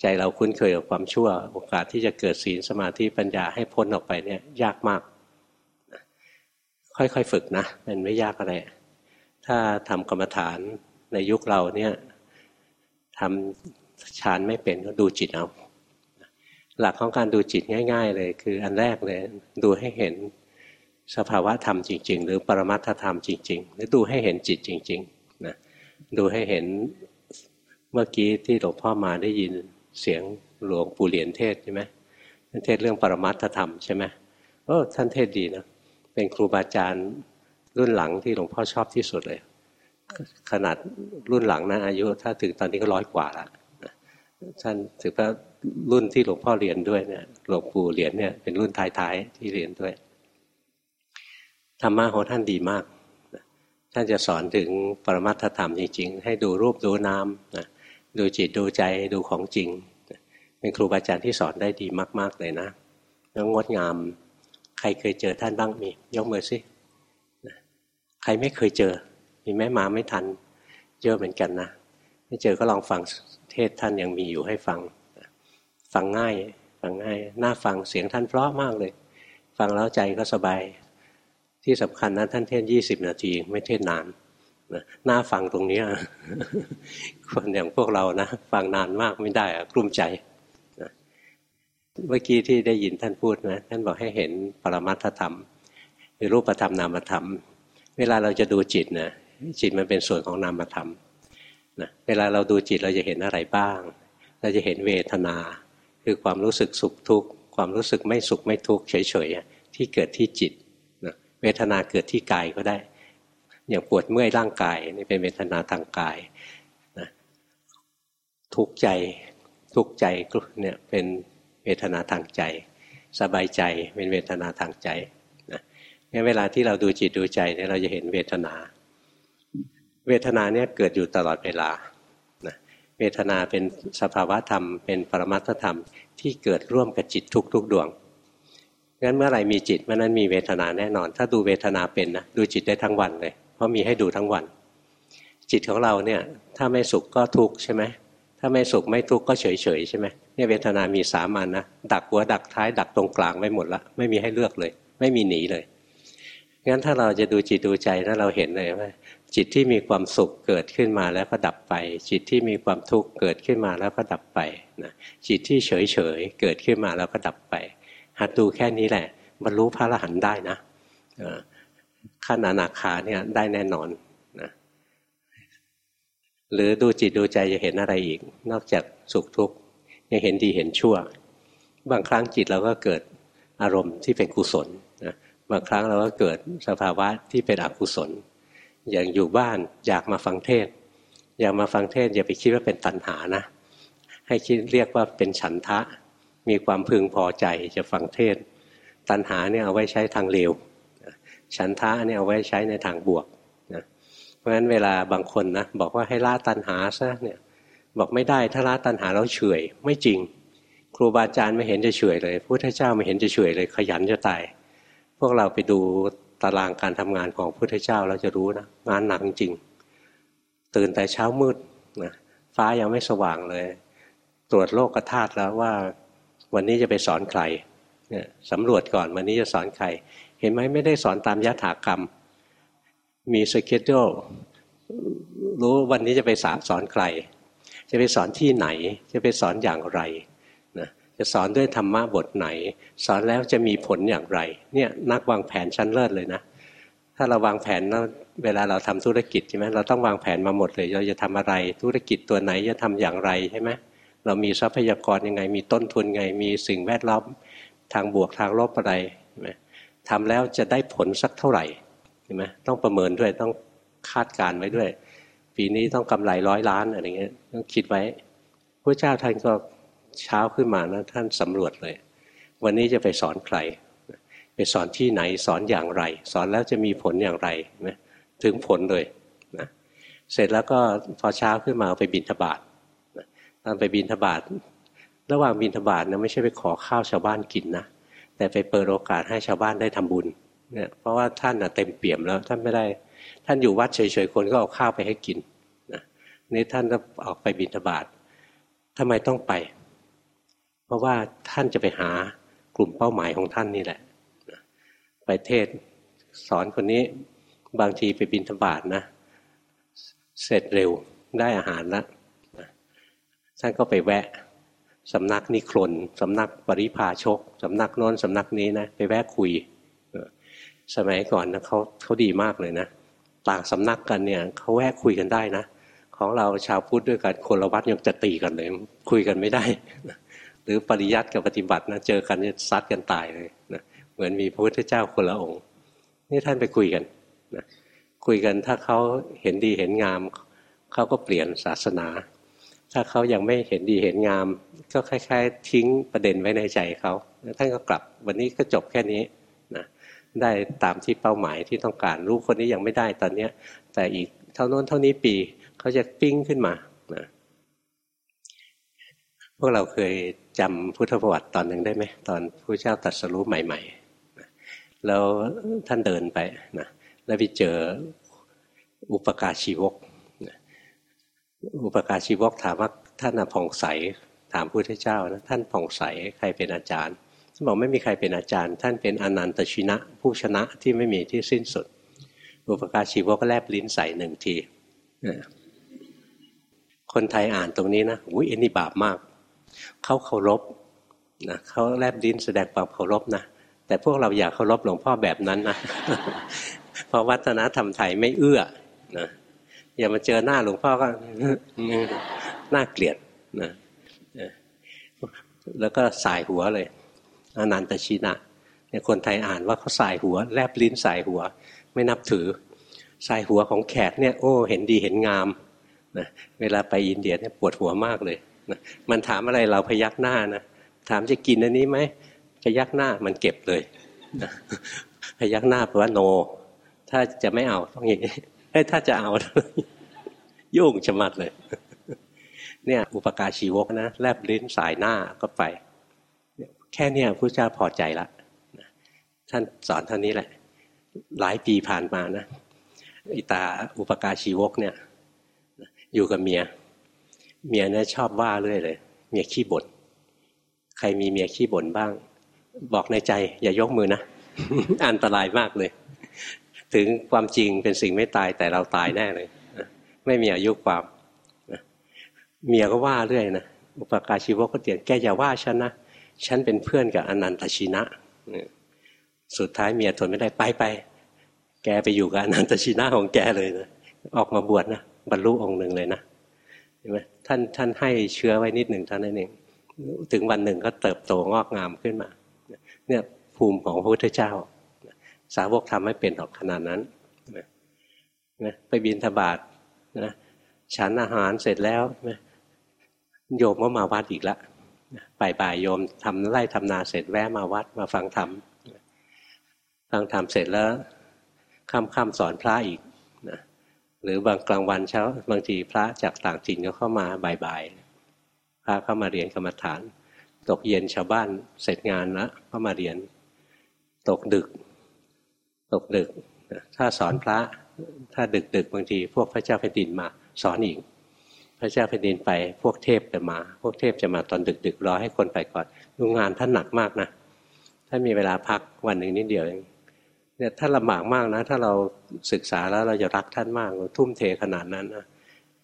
ใจเราคุ้นเคยกับความชั่ว โอกาสที่จะเกิดศีลสมาธิปัญญาให้พ้นออกไปเนี่ยยากมาก ค่อยๆฝึกนะมันไม่ยากอะไร ถ้าทำกรรมฐานในยุคเราเนี่ยทำฌานไม่เป็นก็ดูจิตเอา หลักของการดูจิตง่าย ๆ เลย คืออันแรกเลยดูให้เห็นสภาวะธรรมจริง ๆ หรือปรมัตถธรรมจริง ๆ หรือดูให้เห็นจิตจริงๆนะดูให้เห็นเมื่อกี้ที่หลวงพ่อมาได้ยินเสียงหลวงปู่เหรียญเทศใช่ไหมท่านเทศเรื่องปรมัตถธรรมใช่ไหมโอ้ท่านเทศดีนะเป็นครูบาอาจารย์รุ่นหลังที่หลวงพ่อชอบที่สุดเลย ขนาดรุ่นหลังนะอายุถ้าถึงตอนนี้ก็ร้อยกว่าแล้ว ท่านถือว่ารุ่นที่หลวงพ่อเรียนด้วยเนี่ยหลวงปู่เรียญเนี่ยเป็นรุ่นท้ายๆที่เรียนด้วยธรรมะของท่านดีมากท่านจะสอนถึงปรมัตถธรรมจริงๆ ให้ดูรูปดูนามนะดูจิตดูใจดูของจริง เป็นครูบาอาจารย์ที่สอนได้ดีมาก ๆ เลยนะแล้วงดงาม ใครเคยเจอท่านบ้างมียกมือสิใครไม่เคยเจอ มีแม่มาไม่ทันเยอะเหมือนกันนะไม่เจอก็ลองฟัง ศท่านยังมีอยู่ให้ฟัง ฟังง่าย ฟังง่าย น่าฟังเสียงท่านเพราะมากเลย ฟังแล้วใจก็สบาย ที่สำคัญนะท่านเทศยี่สิบนาทีไม่เทศนานนะน่าฟังตรงนี้คนอย่างพวกเรานะ ฟังนานมากไม่ได้อะกลุ้มใจนะเมื่อกี้ที่ได้ยินท่านพูดนะท่านบอกให้เห็นปรมัตถธรรมหรือรูปธรรมนามธรรม เวลาเราจะดูจิตนะจิตมันเป็นส่วนของนามธรรม นะเวลาเราดูจิตเราจะเห็นอะไรบ้าง เราจะเห็นเวทนา คือความรู้สึกสุขทุกข์ความรู้สึกไม่สุขไม่ทุกข์เฉยๆที่เกิดที่จิตนะเวทนาเกิดที่กายก็ได้ อย่างปวดเมื่อยร่างกายนี่เป็นเวทนาทางกายนะทุกข์ใจทุกข์ใจเนี่ยเป็นเวทนาทางใจ สบายใจเป็นเวทนาทางใจนะงั้นเวลาที่เราดูจิตดูใจเนี่ยเราจะเห็นเวทนา เวทนาเนี่ยเกิดอยู่ตลอดเวลานะเวทนาเป็นสภาวะธรรม เป็นปรมัตถธรรมที่เกิดร่วมกับจิตทุกๆดวง งั้นเมื่อไหร่มีจิตเมื่อนั้นมีเวทนาแน่นอน ถ้าดูเวทนาเป็นนะดูจิตได้ทั้งวันเลย เพราะมีให้ดูทั้งวัน จิตของเราเนี่ยถ้าไม่สุขก็ทุกข์ใช่ไหมถ้าไม่สุขไม่ทุกข์ก็เฉยเฉยใช่ไหมเนี่ยเวทนามีสามันนะดักหัวดักท้ายดักตรงกลางไว้หมดละไม่มีให้เลือกเลย ไม่มีหนีเลยงั้นถ้าเราจะดูจิตดูใจนะเราเห็นเลยว่า จิตที่มีความสุขเกิดขึ้นมาแล้วก็ดับไป จิตที่มีความทุกข์เกิดขึ้นมาแล้วก็ดับไปนะจิตที่เฉยเฉยเกิดขึ้นมาแล้วก็ดับไปหัดดูแค่นี้แหละ บรรลุพระอรหันต์ได้นะขั้นอนาคาเนี่ยได้แน่นอนนะหรือดูจิตดูใจจะเห็นอะไรอีก นอกจากสุขทุกข์ยังเห็นดีเห็นชั่ว บางครั้งจิตเราก็เกิดอารมณ์ที่เป็นกุศลนะบางครั้งเราก็เกิดสภาวะที่เป็นอกุศล อย่างอยู่บ้านอยากมาฟังเทศ อยากมาฟังเทศอย่าไปคิดว่าเป็นตัณหานะ ให้คิดเรียกว่าเป็นฉันทะ มีความพึงพอใจจะฟังเทศ ตัณหาเนี่ยเอาไว้ใช้ทางเลวฉันทะเนี่ยเอาไว้ใช้ในทางบวกนะเพราะฉะนั้นเวลาบางคนนะบอกว่าให้ละตัณหาซะเนี่ยบอกไม่ได้ถ้าละตัณหาแล้วเฉยไม่จริง ครูบาอาจารย์ไม่เห็นจะเฉยเลยพุทธเจ้าไม่เห็นจะเฉยเลยขยันจะตายพวกเราไปดู ตารางการทำงานของพุทธเจ้าเราจะรู้นะงานหนักจริง ตื่นแต่เช้ามืดนะฟ้ายังไม่สว่างเลย ตรวจโลกธาตุแล้วว่าวันนี้จะไปสอนใครเนี่ยสำรวจก่อนวันนี้จะสอนใคร เห็นไหมไม่ได้สอนตามยถากรรม มีสเกจโดรู้วันนี้จะไปสอนใคร จะไปสอนที่ไหน จะไปสอนอย่างไร จะสอนด้วยธรรมะบทไหน สอนแล้วจะมีผลอย่างไร เนี่ยนักวางแผนชั้นเลิศเลยนะ ถ้าเราวางแผนแล้วเวลาเราทำธุรกิจใช่ไหมเราต้องวางแผนมาหมดเลย เราจะทำอะไร ธุรกิจตัวไหนจะทำอย่างไรใช่ไหมเรามีทรัพยากรยังไง มีต้นทุนไง มีสิ่งแวดล้อมทางบวกทางลบอะไรไหมทำแล้วจะได้ผลสักเท่าไหร่ใช่ไหมต้องประเมินด้วยต้องคาดการไว้ด้วย ปีนี้ต้องกำไรร้อยล้านอะไรเงี้ยต้องคิดไว้พระเจ้าท่านก็ เช้าขึ้นมานะท่านสำรวจเลย วันนี้จะไปสอนใคร ไปสอนที่ไหนสอนอย่างไร สอนแล้วจะมีผลอย่างไรนะถึงผลเลยนะเสร็จแล้วก็พอเช้าขึ้นมาไปบินทบาทตอนไปบินทบาทระหว่างบินทบาทนะไม่ใช่ไปขอข้าวชาวบ้านกินนะแต่ไปเปิดโอกาสให้ชาวบ้านได้ทำบุญเนี่ยเพราะว่าท่านนะเต็มเปี่ยมแล้วท่านไม่ได้ ท่านอยู่วัดเฉยๆคนก็เอาข้าวไปให้กินนะนี่ท่านก็ออกไปบินทบาททำไมต้องไป เพราะว่าท่านจะไปหากลุ่มเป้าหมายของท่านนี่แหละ ไปเทศสอนคนนี้บางทีไปบินทบาทนะ เสร็จเร็วได้อาหารแล้วท่านก็ไปแวะสำนักนิครนสำนักปริพาชกสำนักโน้นสำนักนี้นะไปแวะคุย สมัยก่อนนะเขาเขาดีมากเลยนะ ต่างสำนักกันเนี่ยเขาแวะคุยกันได้นะ ของเราชาวพุทธด้วยกันคนละวัดยังจะตีกันเลย คุยกันไม่ได้ หรือปริยัติกับปฏิบัตินะเจอกันจะซัดกันตายเลยนะเหมือนมีพระพุทธเจ้าคนละองค์ นี่ท่านไปคุยกันนะคุยกันถ้าเขาเห็นดีเห็นงามเขาก็เปลี่ยนศาสนา ถ้าเขายังไม่เห็นดีเห็นงาม ก็คล้ายๆ ทิ้งประเด็นไว้ในใจเขาท่านก็กลับวันนี้ก็จบแค่นี้นะได้ตามที่เป้าหมายที่ต้องการรู้คนนี้ยังไม่ได้ตอนเนี้ยแต่อีกเท่าน้นเท่านี้ปีเขาจะปิ้งขึ้นมา พวกเราเคยจำพุทธประวัติตอนหนึ่งได้ไหมตอนพระเจ้าตรัสรู้ใหม่ ๆ แล้วท่านเดินไปนะแล้วไปเจออุปการชีวก อุปการชีวกถามว่าท่านผ่องใสถามพระพุทธเจ้านะท่านผ่องใสใครเป็นอาจารย์ท่านบอกไม่มีใครเป็นอาจารย์ ท่านเป็นอนันตชินะ ผู้ชนะที่ไม่มีที่สิ้นสุด อุปการชีวกก็แลบลิ้นใส่หนึ่งทีคนไทยอ่านตรงนี้นะอุ้ยเอ็นนี่บาปมาก เขาเคารพนะเขาแลบลิ้นแสดงความเคารพนะแต่พวกเราอยากเคารพหลวงพ่อแบบนั้นนะเพราะวัฒนธรรมไทยไม่เอื้อนะอย่ามาเจอหน้าหลวงพ่อก็น่าเกลียดนะแล้วก็สายหัวเลยอนันตชินะเนี่ยคนไทยอ่านว่าเขาสายหัว แลบลิ้นสายหัว ไม่นับถือ สายหัวของแขกเนี่ย โอ้ เห็นดีเห็นงามนะเวลาไปอินเดียเนี่ยปวดหัวมากเลย มันถามอะไรเราพยักหน้านะถามจะกินอันนี้ไหมพยักหน้ามันเก็บเลยพยักหน้าแปลว่าโน ถ้าจะไม่เอาต้องอย่างนี้ถ้าจะเอายุ่งชะมัดเลย เนี่ย อุปการชีวกนะแลบลิ้นสายหน้าก็ไป แค่เนี้พระเจ้าพอใจละท่านสอนเท่านี้แหละ หลายปีผ่านมานะอิตาอุปการชีวกเนี่ย อยู่กับเมีย เมียเนี่ยชอบว่าเรื่อยเลย เมียขี้บ่นใครมีเมียขี้บ่นบ้าง บอกในใจ อย่ายกมือนะอันตรายมากเลย ถึงความจริงเป็นสิ่งไม่ตายแต่เราตายแน่เลย ไม่มีอายุความเมียก็ว่าเรื่อยนะอุปการชีวกก็เตียนแกอย่าว่าฉันนะฉันเป็นเพื่อนกับอนันตชินะสุดท้ายเมียทนไม่ได้ไปไปแกไปอยู่กับอนันตชินะของแกเลยนะออกมาบวชนะบรรลุองค์หนึ่งเลยนะ เห็นไหมท่านท่านให้เชื้อไว้นิดหนึ่งเท่านั้นเองถึงวันหนึ่งก็เติบโตงอกงามขึ้นมาเนี่ยภูมิของพระพุทธเจ้า สาวกทำให้เป็นออกขนาดนั้นนะไปบินทบาทนะฉันอาหารเสร็จแล้วโยมก็มาวัดอีกล้วบ่ายบ่ายโยมทำไร่ทำนาเสร็จแวะมาวัดมาฟังธรรมฟังธรรมเสร็จแล้วค่ำค่ำสอนพระอีก หรือบางกลางวันเช้า บางทีพระจากต่างถิ่นก็เข้ามาบ่ายบ่ายพระเข้ามาเรียนกรรมฐาน ตกเย็นชาวบ้านเสร็จงานแล้วก็มาเรียน ตกดึก ตกดึก ถ้าสอนพระถ้าดึกดึกบางที พวกพระเจ้าแผ่นดินมาสอนอีก พระเจ้าแผ่นดินไปพวกเทพจะมา พวกเทพจะมาตอนดึกๆรอให้คนไปก่อนดูงานท่านหนักมากนะท่านมีเวลาพักวันหนึ่งนิดเดียวเอง เนี่ยท่านลำบากมากนะ ถ้าเราศึกษาแล้วเราจะรักท่านมากทุ่มเทขนาดนั้นนะ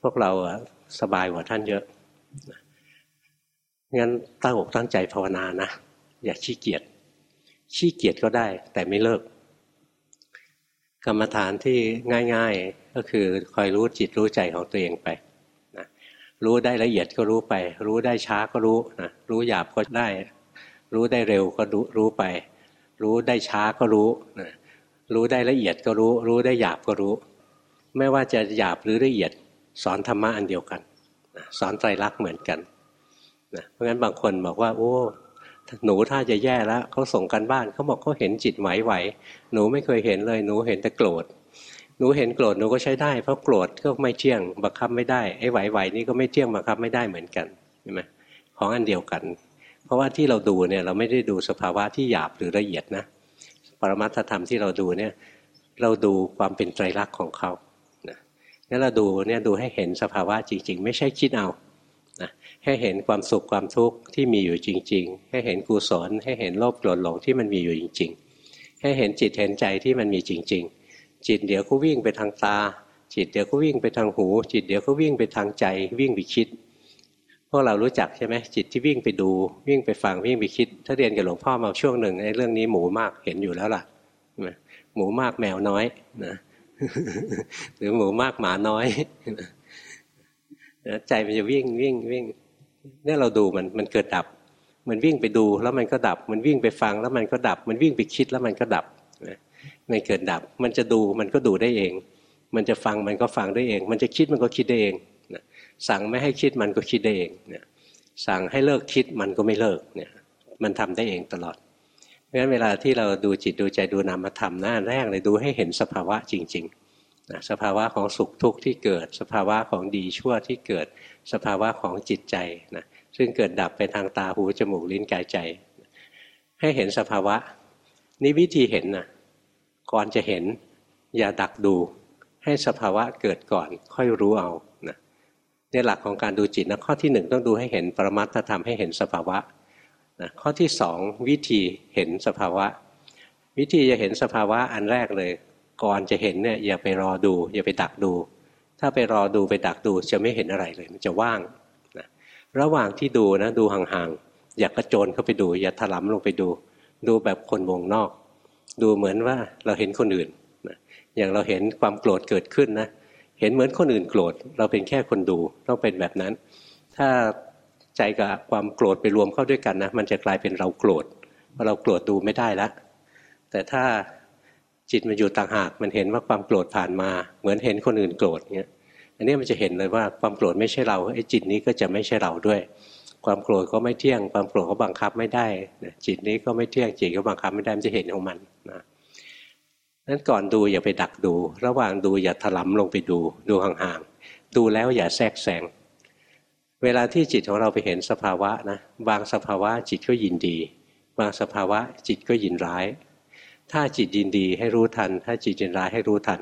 พวกเราสบายกว่าท่านเยอะงั้นตั้งอกตั้งใจภาวนานะอย่าขี้เกียจขี้เกียจก็ได้ แต่ไม่เลิก กรรมฐานที่ง่าย ๆก็คือคอยรู้จิตรู้ใจของตัวเองไปนะรู้ได้ละเอียดก็รู้ไป รู้ได้ช้าก็รู้นะรู้หยาบก็ได้ รู้ได้เร็วก็รู้รู้ไป รู้ได้ช้าก็รู้นะ รู้ได้ละเอียดก็รู้ รู้ได้หยาบก็รู้ ไม่ว่าจะหยาบหรือละเอียด สอนธรรมะอันเดียวกัน สอนไตรลักษณ์เหมือนกันนะเพราะงั้นบางคนบอกว่า โอ้หนูถ้าจะแย่แล้วเขาส่งกันบ้านเขาบอกเขาเห็นจิตไหวไหวหนูไม่เคยเห็นเลยหนูเห็นแต่โกรธหนูเห็นโกรธหนูก็ใช้ได้ เพราะโกรธก็ไม่เที่ยงบังคับไม่ได้ไอ้ไหวไหวนี่ก็ไม่เที่ยงบังคับไม่ได้เหมือนกันใช่ไหมของอันเดียวกัน เพราะว่าที่เราดูเนี่ยเราไม่ได้ดูสภาวะที่หยาบหรือละเอียดนะ ปรมัตถธรรมที่เราดูเนี่ยเราดูความเป็นไตรลักษณ์ของเขานะงั้นเราดูเนี่ยดูให้เห็นสภาวะจริง ๆ ไม่ใช่คิดเอานะให้เห็นความสุขความทุกข์ที่มีอยู่จริง ๆ ให้เห็นกุศลให้เห็นโลภโกรธหลงที่มันมีอยู่จริง ๆ ให้เห็นจิตเห็นใจที่มันมีจริง ๆ จิตเดี๋ยวก็วิ่งไปทางตา จิตเดี๋ยวก็วิ่งไปทางหู จิตเดี๋ยวก็วิ่งไปทางใจ วิ่งไปคิด วกเรารู้จักใช่ไหมจิตที่วิ่งไปดูวิ่งไปฟังวิ่งไปคิด ถ้าเรียนกับหลวงพ่อมาช่วงหนึ่งในเรื่องนี้หมูมากเห็นอยู่แล้วล่ะหมูมากแมวน้อยนะหรือหมูมากหมาน้อยใจมันจะวิ่งวิ่งวิ่งเนี่ยเราดูมันมันเกิดดับ มันวิ่งไปดูแล้วมันก็ดับ มันวิ่งไปฟังแล้วมันก็ดับ มันวิ่งไปคิดแล้วมันก็ดับมันเกิดดับ มันจะดูมันก็ดูได้เอง มันจะฟังมันก็ฟังได้เอง มันจะคิดมันก็คิดได้เอง สั่งไม่ให้คิดมันก็คิดได้เองเนี่ยสั่งให้เลิกคิดมันก็ไม่เลิกเนี่ยมันทำได้เองตลอดเพราะฉะนั้นเวลาที่เราดูจิตดูใจดูนามธรรมหน้าแรกเลยดูให้เห็นสภาวะจริงๆนะสภาวะของสุขทุกข์ที่เกิด สภาวะของดีชั่วที่เกิด สภาวะของจิตใจนะซึ่งเกิดดับไปทางตาหูจมูกลิ้นกายใจ ให้เห็นสภาวะ นี่วิธีเห็นนะก่อนจะเห็น อย่าดักดู ให้สภาวะเกิดก่อนค่อยรู้เอา นะนี่หลักของการดูจิตนะข้อที่หนึ่งต้องดูให้เห็นปรมัตถธรรมให้เห็นสภาวะนะข้อที่สองวิธีเห็นสภาวะ วิธีจะเห็นสภาวะอันแรกเลย ก่อนจะเห็นเนี่ยอย่าไปรอดู อย่าไปดักดู ถ้าไปรอดูไปดักดูจะไม่เห็นอะไรเลยมันจะว่างนะระหว่างที่ดูนะดูห่างๆอย่ากระโจนเข้าไปดู อย่าถลำลงไปดู ดูแบบคนวงนอก ดูเหมือนว่าเราเห็นคนอื่นนะอย่างเราเห็นความโกรธเกิดขึ้นนะ ห็นเหมือนคนอื่นโกรธ เราเป็นแค่คนดูต้องเป็นแบบนั้น ถ้าใจกับความโกรธไปรวมเข้าด้วยกันนะมันจะกลายเป็นเราโกรธพอเราโกรธดูไม่ได้แล้วแต่ถ้าจิตมันอยู่ต่างหากมันเห็นว่าความโกรธผ่านมา เหมือนเห็นคนอื่นโกรธเงี้ยอันนี้มันจะเห็นเลยว่าความโกรธไม่ใช่เราไอ้จิตนี้ก็จะไม่ใช่เราด้วย ความโกรธก็ไม่เที่ยง ความโกรธก็บังคับไม่ได้จิตนี้ก็ไม่เที่ยงจิตก็บังคับไม่ได้มันจะเห็นของมันนะ นั้นก่อนดูอย่าไปดักดู ระหว่างดูอย่าถลำลงไปดูดูห่างๆดูแล้วอย่าแทรกแซงเวลาที่จิตของเราไปเห็นสภาวะนะบางสภาวะจิตก็ยินดี บางสภาวะจิตก็ยินร้าย ถ้าจิตยินดีให้รู้ทัน ถ้าจิตยินร้ายให้รู้ทัน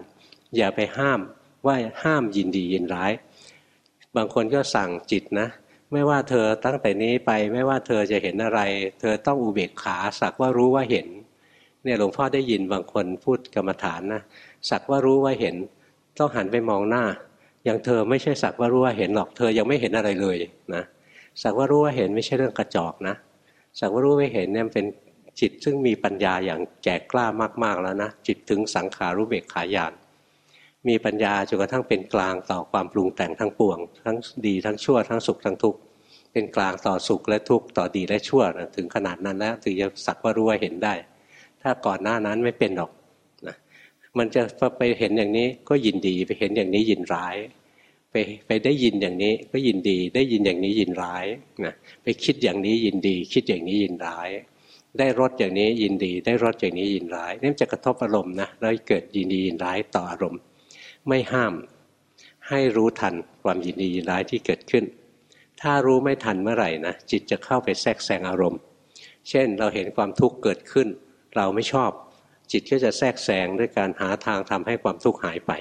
อย่าไปห้ามว่าห้ามยินดียินร้าย บางคนก็สั่งจิตนะ ไม่ว่าเธอตั้งแต่นี้ไปไม่ว่าเธอจะเห็นอะไร เธอต้องอุเบกขาสักว่ารู้ว่าเห็น เนี่ยหลวงพ่อได้ยินบางคนพูดกรรมฐานนะสักว่ารู้ว่าเห็น ต้องหันไปมองหน้า อย่างเธอไม่ใช่สักว่ารู้ว่าเห็นหรอก เธอยังไม่เห็นอะไรเลยนะสักว่ารู้ว่าเห็นไม่ใช่เรื่องกระจอกนะสักว่ารู้ว่าเห็นเนี่ยเป็นจิตซึ่งมีปัญญาอย่างแก่กล้ามาก ๆแล้วนะจิตถึงสังขารุเบกขายานมีปัญญาจนกระทั่งเป็นกลางต่อความปรุงแต่งทั้งปวง ทั้งดีทั้งชั่วทั้งสุขทั้งทุกข์เป็นกลางต่อสุขและทุกข์ต่อดีและชั่วนะถึงขนาดนั้นแล้วถึงจะสักว่ารู้ว่าเห็นได้ ถ้าก่อนหน้านั้นไม่เป็นหรอกนะมันจะไปเห็นอย่างนี้ก็ยินดีไปเห็นอย่างนี้ยินร้าย ไปไปได้ยินอย่างนี้ก็ยินดี ได้ยินอย่างนี้ยินร้ายนะไปคิดอย่างนี้ยินดี คิดอย่างนี้ยินร้าย ได้รสอย่างนี้ยินดี ได้รสอย่างนี้ยินร้ายนี่จะกระทบอารมณ์นะแล้วเกิดยินดียินร้ายต่ออารมณ์ ไม่ห้าม ให้รู้ทันความยินดียินร้ายที่เกิดขึ้น ถ้ารู้ไม่ทันเมื่อไหร่นะจิตจะเข้าไปแทรกแซงอารมณ์ เช่นเราเห็นความทุกข์เกิดขึ้น เราไม่ชอบ จิตก็จะแทรกแซงด้วยการหาทางทำให้ความทุกข์หายไป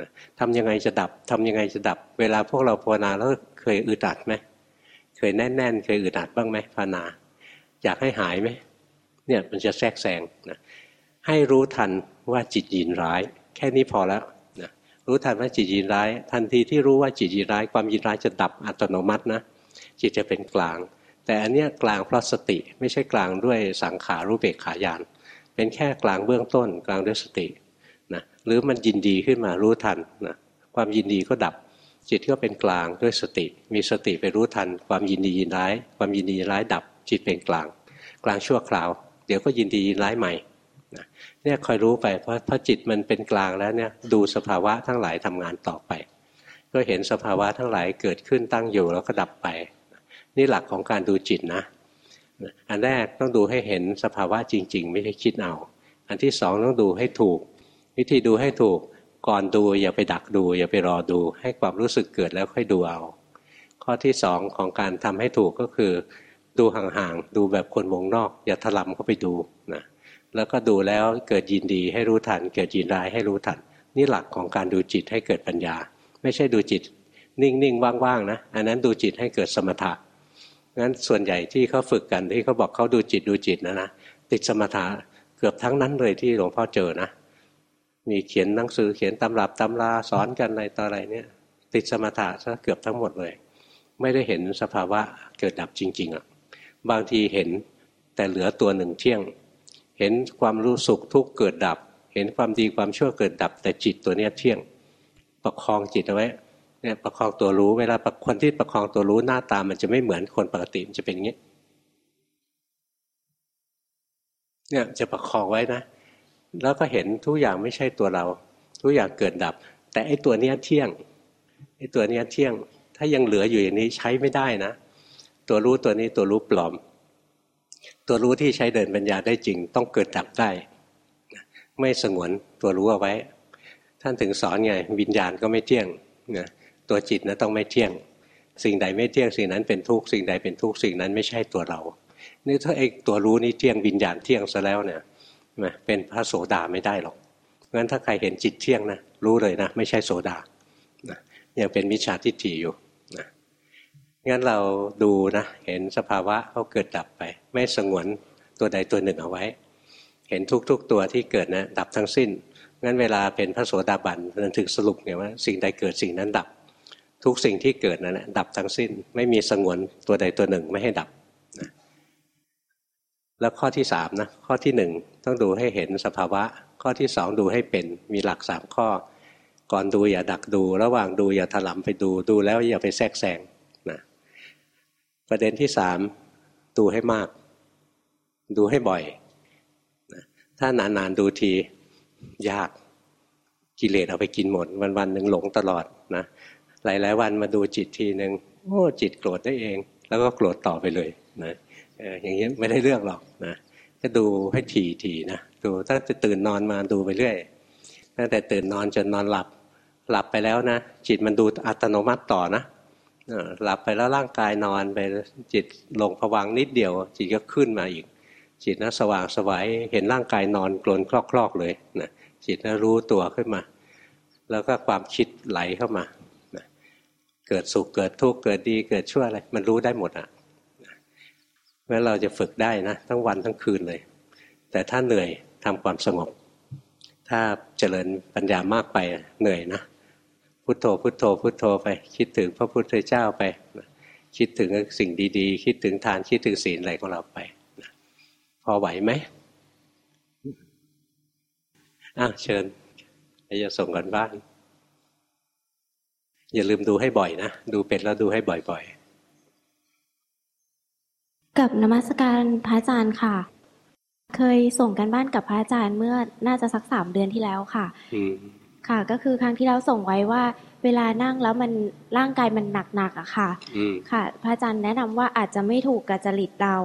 นะทำยังไงจะดับทำยังไงจะดับ เวลาพวกเราภาวนาแล้วเคยอึดอัดไหมเคยแน่นๆ เคยอึดอัดบ้างไหมภาวนา อยากให้หายไหมเนี่ยมันจะแทรกแซงนะให้รู้ทันว่าจิตยินร้าย แค่นี้พอแล้วนะรู้ทันว่าจิตยินร้าย ทันทีที่รู้ว่าจิตยินร้าย ความยินร้ายจะดับอัตโนมัตินะจิตจะเป็นกลาง แต่อันเนี้ยกลางเพราะสติไม่ใช่กลางด้วยสังขารู้เบกขายาน เป็นแค่กลางเบื้องต้น กลางด้วยสตินะหรือมันยินดีขึ้นมารู้ทันนะความยินดีก็ดับ จิตก็เป็นกลางด้วยสติ มีสติไปรู้ทัน ความยินดียินร้าย ความยินดียินร้ายดับ จิตเป็นกลาง กลางชั่วคราว เดี๋ยวก็ยินดียินร้ายใหม่นะเนี่ยคอยรู้ไปเพราะพอจิตมันเป็นกลางแล้วเนี่ยดูสภาวะทั้งหลายทำงานต่อไป ก็เห็นสภาวะทั้งหลายเกิดขึ้นตั้งอยู่แล้วก็ดับไป นี่หลักของการดูจิตนะ อันแรกต้องดูให้เห็นสภาวะจริง ๆ ไม่ใช่คิดเอา อันที่สองต้องดูให้ถูก วิธีดูให้ถูกก่อนดูอย่าไปดักดู อย่าไปรอดู ให้ความรู้สึกเกิดแล้วค่อยดูเอา ข้อที่สองของการทำให้ถูกก็คือ ดูห่างๆดูแบบคนวงนอก อย่าถลำเข้าไปดูนะแล้วก็ดูแล้วเกิดยินดีให้รู้ทัน เกิดยินร้ายให้รู้ทัน นี่หลักของการดูจิตให้เกิดปัญญา ไม่ใช่ดูจิต นิ่งๆว่างๆนะ อันนั้นดูจิตให้เกิดสมถะ งั้นส่วนใหญ่ที่เขาฝึกกันที่เขาบอกเขาดูจิตดูจิตนะนะติดสมถะเกือบทั้งนั้นเลยที่หลวงพ่อเจอนะ มีเขียนหนังสือเขียนตำรับตำราสอนกันอะไรต่ออะไรเนี่ย ติดสมถะซะเกือบทั้งหมดเลย ไม่ได้เห็นสภาวะเกิดดับจริง ๆอะบางทีเห็นแต่เหลือตัวหนึ่งเที่ยง เห็นความรู้สุขทุกข์เกิดดับ เห็นความดีความชั่วเกิดดับ แต่จิตตัวเนี้ยเที่ยง ประคองจิตเอาไว้ เนี่ยประคองตัวรู้เวลาคนที่ประคองตัวรู้หน้าตามันจะไม่เหมือนคนปกติมันจะเป็นอย่างนี้เนี่ยจะประคองไว้นะ แล้วก็เห็นทุกอย่างไม่ใช่ตัวเรา ทุกอย่างเกิดดับ แต่ไอ้ตัวเนี้ยเที่ยงไอ้ตัวเนี้ยเที่ยง ถ้ายังเหลืออยู่อย่างนี้ใช้ไม่ได้นะ ตัวรู้ตัวนี้ตัวรู้ปลอม ตัวรู้ที่ใช้เดินปัญญาได้จริง ต้องเกิดดับได้ ไม่สงวนตัวรู้เอาไว้ ท่านถึงสอนไงวิญญาณก็ไม่เที่ยงนะ ตัวจิตนะต้องไม่เที่ยง สิ่งใดไม่เที่ยงสิ่งนั้นเป็นทุกสิ่งใดเป็นทุกสิ่งนั้นไม่ใช่ตัวเรานี่ถ้าไอ้ตัวรู้นี้เที่ยงวิญญาณเที่ยงซะแล้วเนี่ยเป็นพระโสดาไม่ได้หรอกงั้นถ้าใครเห็นจิตเที่ยงนะรู้เลยนะ ไม่ใช่โสดานะยังเป็นมิจฉาทิฏฐิอยู่นะงั้นเราดูนะเห็นสภาวะเขาเกิดดับไป ไม่สงวนตัวใดตัวหนึ่งเอาไว้ เห็นทุกๆตัวที่เกิดนะดับทั้งสิ้นงั้นเวลาเป็นพระโสดาบันนั้นถึงสรุปไงว่า สิ่งใดเกิดสิ่งนั้นดับ ทุกสิ่งที่เกิดนั้นดับทั้งสิ้น ไม่มีสงวนตัวใดตัวหนึ่งไม่ให้ดับแล้วข้อที่สามนะข้อที่หนึ่งต้องดูให้เห็นสภาวะ ข้อที่สองดูให้เป็นมีหลักสามข้อ ก่อนดูอย่าดักดู ระหว่างดูอย่าถลำไปดูดูแล้วอย่าไปแทรกแซงนะประเด็นที่สามดูให้มาก ดูให้บ่อยนะถ้านานๆดูทียากกิเลสเอาไปกินหมดวันวันหนึ่งหลงตลอดนะ หลาย ๆ วันมาดูจิตทีหนึ่งโอ้จิตโกรธได้เอง แล้วก็โกรธต่อไปเลยนะอย่างนี้ไม่ได้เรื่องหรอกนะก็ดูให้ถี่ทีนะดูตั้งแต่ตื่นนอนมาดูไปเรื่อยตั้งแต่ตื่นนอนจนนอนหลับหลับไปแล้วนะจิตมันดูอัตโนมัติต่อนะหลับไปแล้วร่างกายนอนไปจิตลงผวังนิดเดียว จิตก็ขึ้นมาอีก จิตนะสว่างสวัยเห็นร่างกายนอนกลนคลอกๆเลยนะจิตนะรู้ตัวขึ้นมา แล้วก็ความคิดไหลเข้ามา เกิดสุขเกิดทุกข์เกิดดีเกิดชั่วอะไรมันรู้ได้หมดอะราะเราจะฝึกได้นะทั้งวันทั้งคืนเลย แต่ถ้าเหนื่อยทำความสงบ ถ้าเจริญปัญญามากไปเหนื่อยนะพุโทโธพุโทโธพุโทโธไป คิดถึงพระพุทธเจ้าไป คิดถึงสิ่งดีๆ คิดถึงทานคิดถึงศีลอะไรของเราไปพอไหวไหมอ้าวเชิญจะส่งกันบ้าน อย่าลืมดูให้บ่อยนะ ดูเป็นแล้วดูให้บ่อยๆ กับนมัสการพระอาจารย์ค่ะ เคยส่งกันบ้านกับพระอาจารย์เมื่อน่าจะสักสามเดือนที่แล้วค่ะค่ะ ก็คือครั้งที่เราส่งไว้ว่า เวลานั่งแล้วมันร่างกายมันหนักๆอะค่ะค่ะ พระอาจารย์แนะนำว่าอาจจะไม่ถูกกับจริตเรา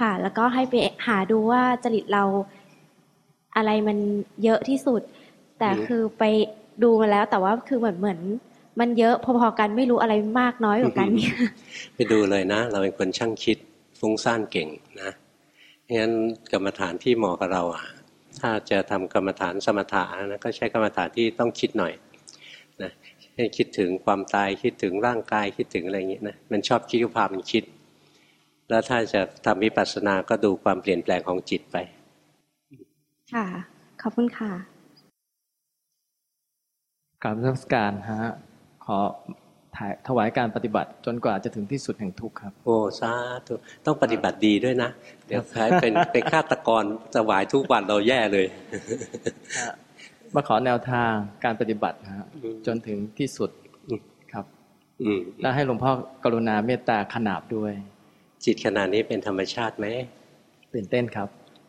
ค่ะ แล้วก็ให้ไปหาดูว่าจริตเราอะไรมันเยอะที่สุด แต่คือไปดูมาแล้วแต่ว่าคือเหมือนเหมือน มันเยอะพอๆกันไม่รู้อะไรมากน้อยกว่ากันเนี่ยไปดูเลยนะ เราเป็นคนช่างคิดฟุ้งซ่านเก่งนะงั้นกรรมฐานที่เหมาะกับเราอะ ถ้าจะทำกรรมฐานสมถะนะก็ใช้กรรมฐานที่ต้องคิดหน่อยให้คิดถึงความตายคิดถึงร่างกายคิดถึงอะไรอย่างนี้นะมันชอบคิดก็พามันคิด แล้วถ้าจะทำวิปัสสนาก็ดูความเปลี่ยนแปลงของจิตไป ค่ะ ขอบคุณค่ะกราบรัชการฮะ ขอถวายการปฏิบัติจนกว่าจะถึงที่สุดแห่งทุกข์ครับ โอ้สาธุต้องปฏิบัติดีด้วยนะ เดี๋ยวใครเป็นเป็นฆาตกรถวายทุกวันเราแย่เลย มาขอแนวทางการปฏิบัติฮะจนถึงที่สุดครับแล้วให้หลวงพ่อกรุณาเมตตาขนาบด้วย จิตขนาดนี้เป็นธรรมชาติไหมตื่นเต้นครับ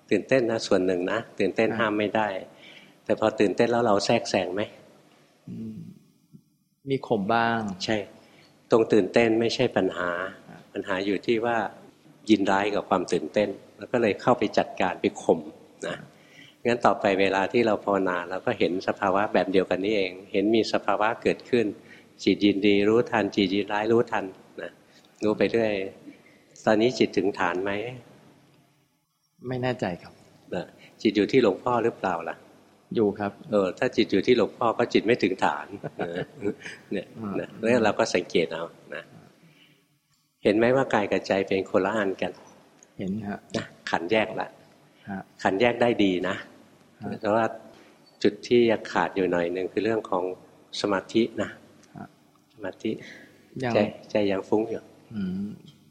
ตื่นเต้นนะส่วนหนึ่งนะตื่นเต้นห้ามไม่ได้ แต่พอตื่นเต้นแล้วเราแทรกแซงไหม มีข่มบ้าง ใช่ ตรงตื่นเต้นไม่ใช่ปัญหา ปัญหาอยู่ที่ว่ายินร้ายกับความตื่นเต้น แล้วก็เลยเข้าไปจัดการไปข่มนะงั้นต่อไปเวลาที่เราภาวนาเราก็เห็นสภาวะแบบเดียวกันนี้เอง เห็นมีสภาวะเกิดขึ้น จิตยินดีรู้ทัน จิตยินร้ายรู้ทันนะรู้ไปเรื่อยตอนนี้จิตถึงฐานไหม ไม่แน่ใจครับจิตอยู่ที่หลวงพ่อหรือเปล่าล่ะ อยู่ครับเออถ้าจิตอยู่ที่หลวงพ่อก็จิตไม่ถึงฐานเนี่ยแล้วเราก็สังเกตเอานะเห็นไหมว่ากายกับใจเป็นคนละอันกัน เห็นครับนะขันแยกละขันแยกได้ดีนะแต่ว่าจุดที่ยังขาดอยู่หน่อยหนึ่งคือเรื่องของสมาธินะสมาธิใจใจยังฟุ้งอยู่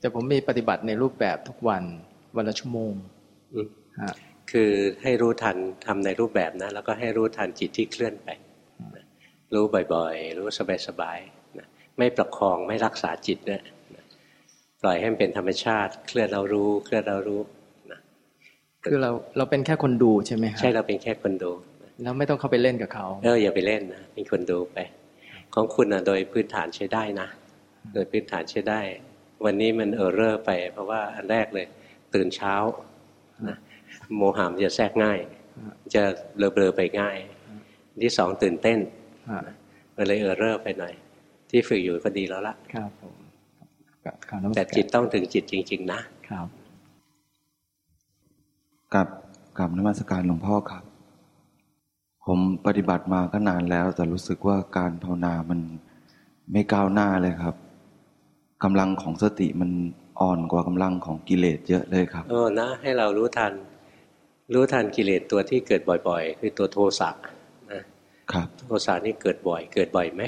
แต่ผมมีปฏิบัติในรูปแบบทุกวันวันละชั่วโมง คือให้รู้ทันทำในรูปแบบนะแล้วก็ให้รู้ทันจิตที่เคลื่อนไป รู้บ่อยๆ รู้สบายๆไม่ประคองไม่รักษาจิตเนี่ยปล่อยให้มันเป็นธรรมชาติ เคลื่อนเรารู้เคลื่อนเรารู้คือเราเราเป็นแค่คนดูใช่ไหมครับใช่เราเป็นแค่คนดูแล้วไม่ต้องเข้าไปเล่นกับเขาเอออย่าไปเล่นนะเป็นคนดูไป ของคุณอะโดยพื้นฐานใช้ได้นะโดยพื้นฐานใช้ได้ วันนี้มันเออเรอร์ไป เพราะว่าอันแรกเลย ตื่นเช้านะ โมหามจะแทรกง่าย จะเบลอๆไปง่าย ที่สองตื่นเต้นมันเลยเออเรอร์ไปหน่อย ที่ฝึกอยู่ก็ดีแล้วละครับผมแต่จิตต้องถึงจิตจริง ๆ นะครับกับกับนมัสการหลวงพ่อครับ ผมปฏิบัติมาก็นานแล้ว แต่รู้สึกว่าการภาวนามันไม่ก้าวหน้าเลยครับกำลังของสติมันอ่อนกว่ากำลังของกิเลสเยอะเลยครับ เออนะ ให้เรารู้ทัน รู้ทันกิเลสตัวที่เกิดบ่อย ๆ คือตัวโทสะนะครับโทสะนี่เกิดบ่อย เกิดบ่อยไหม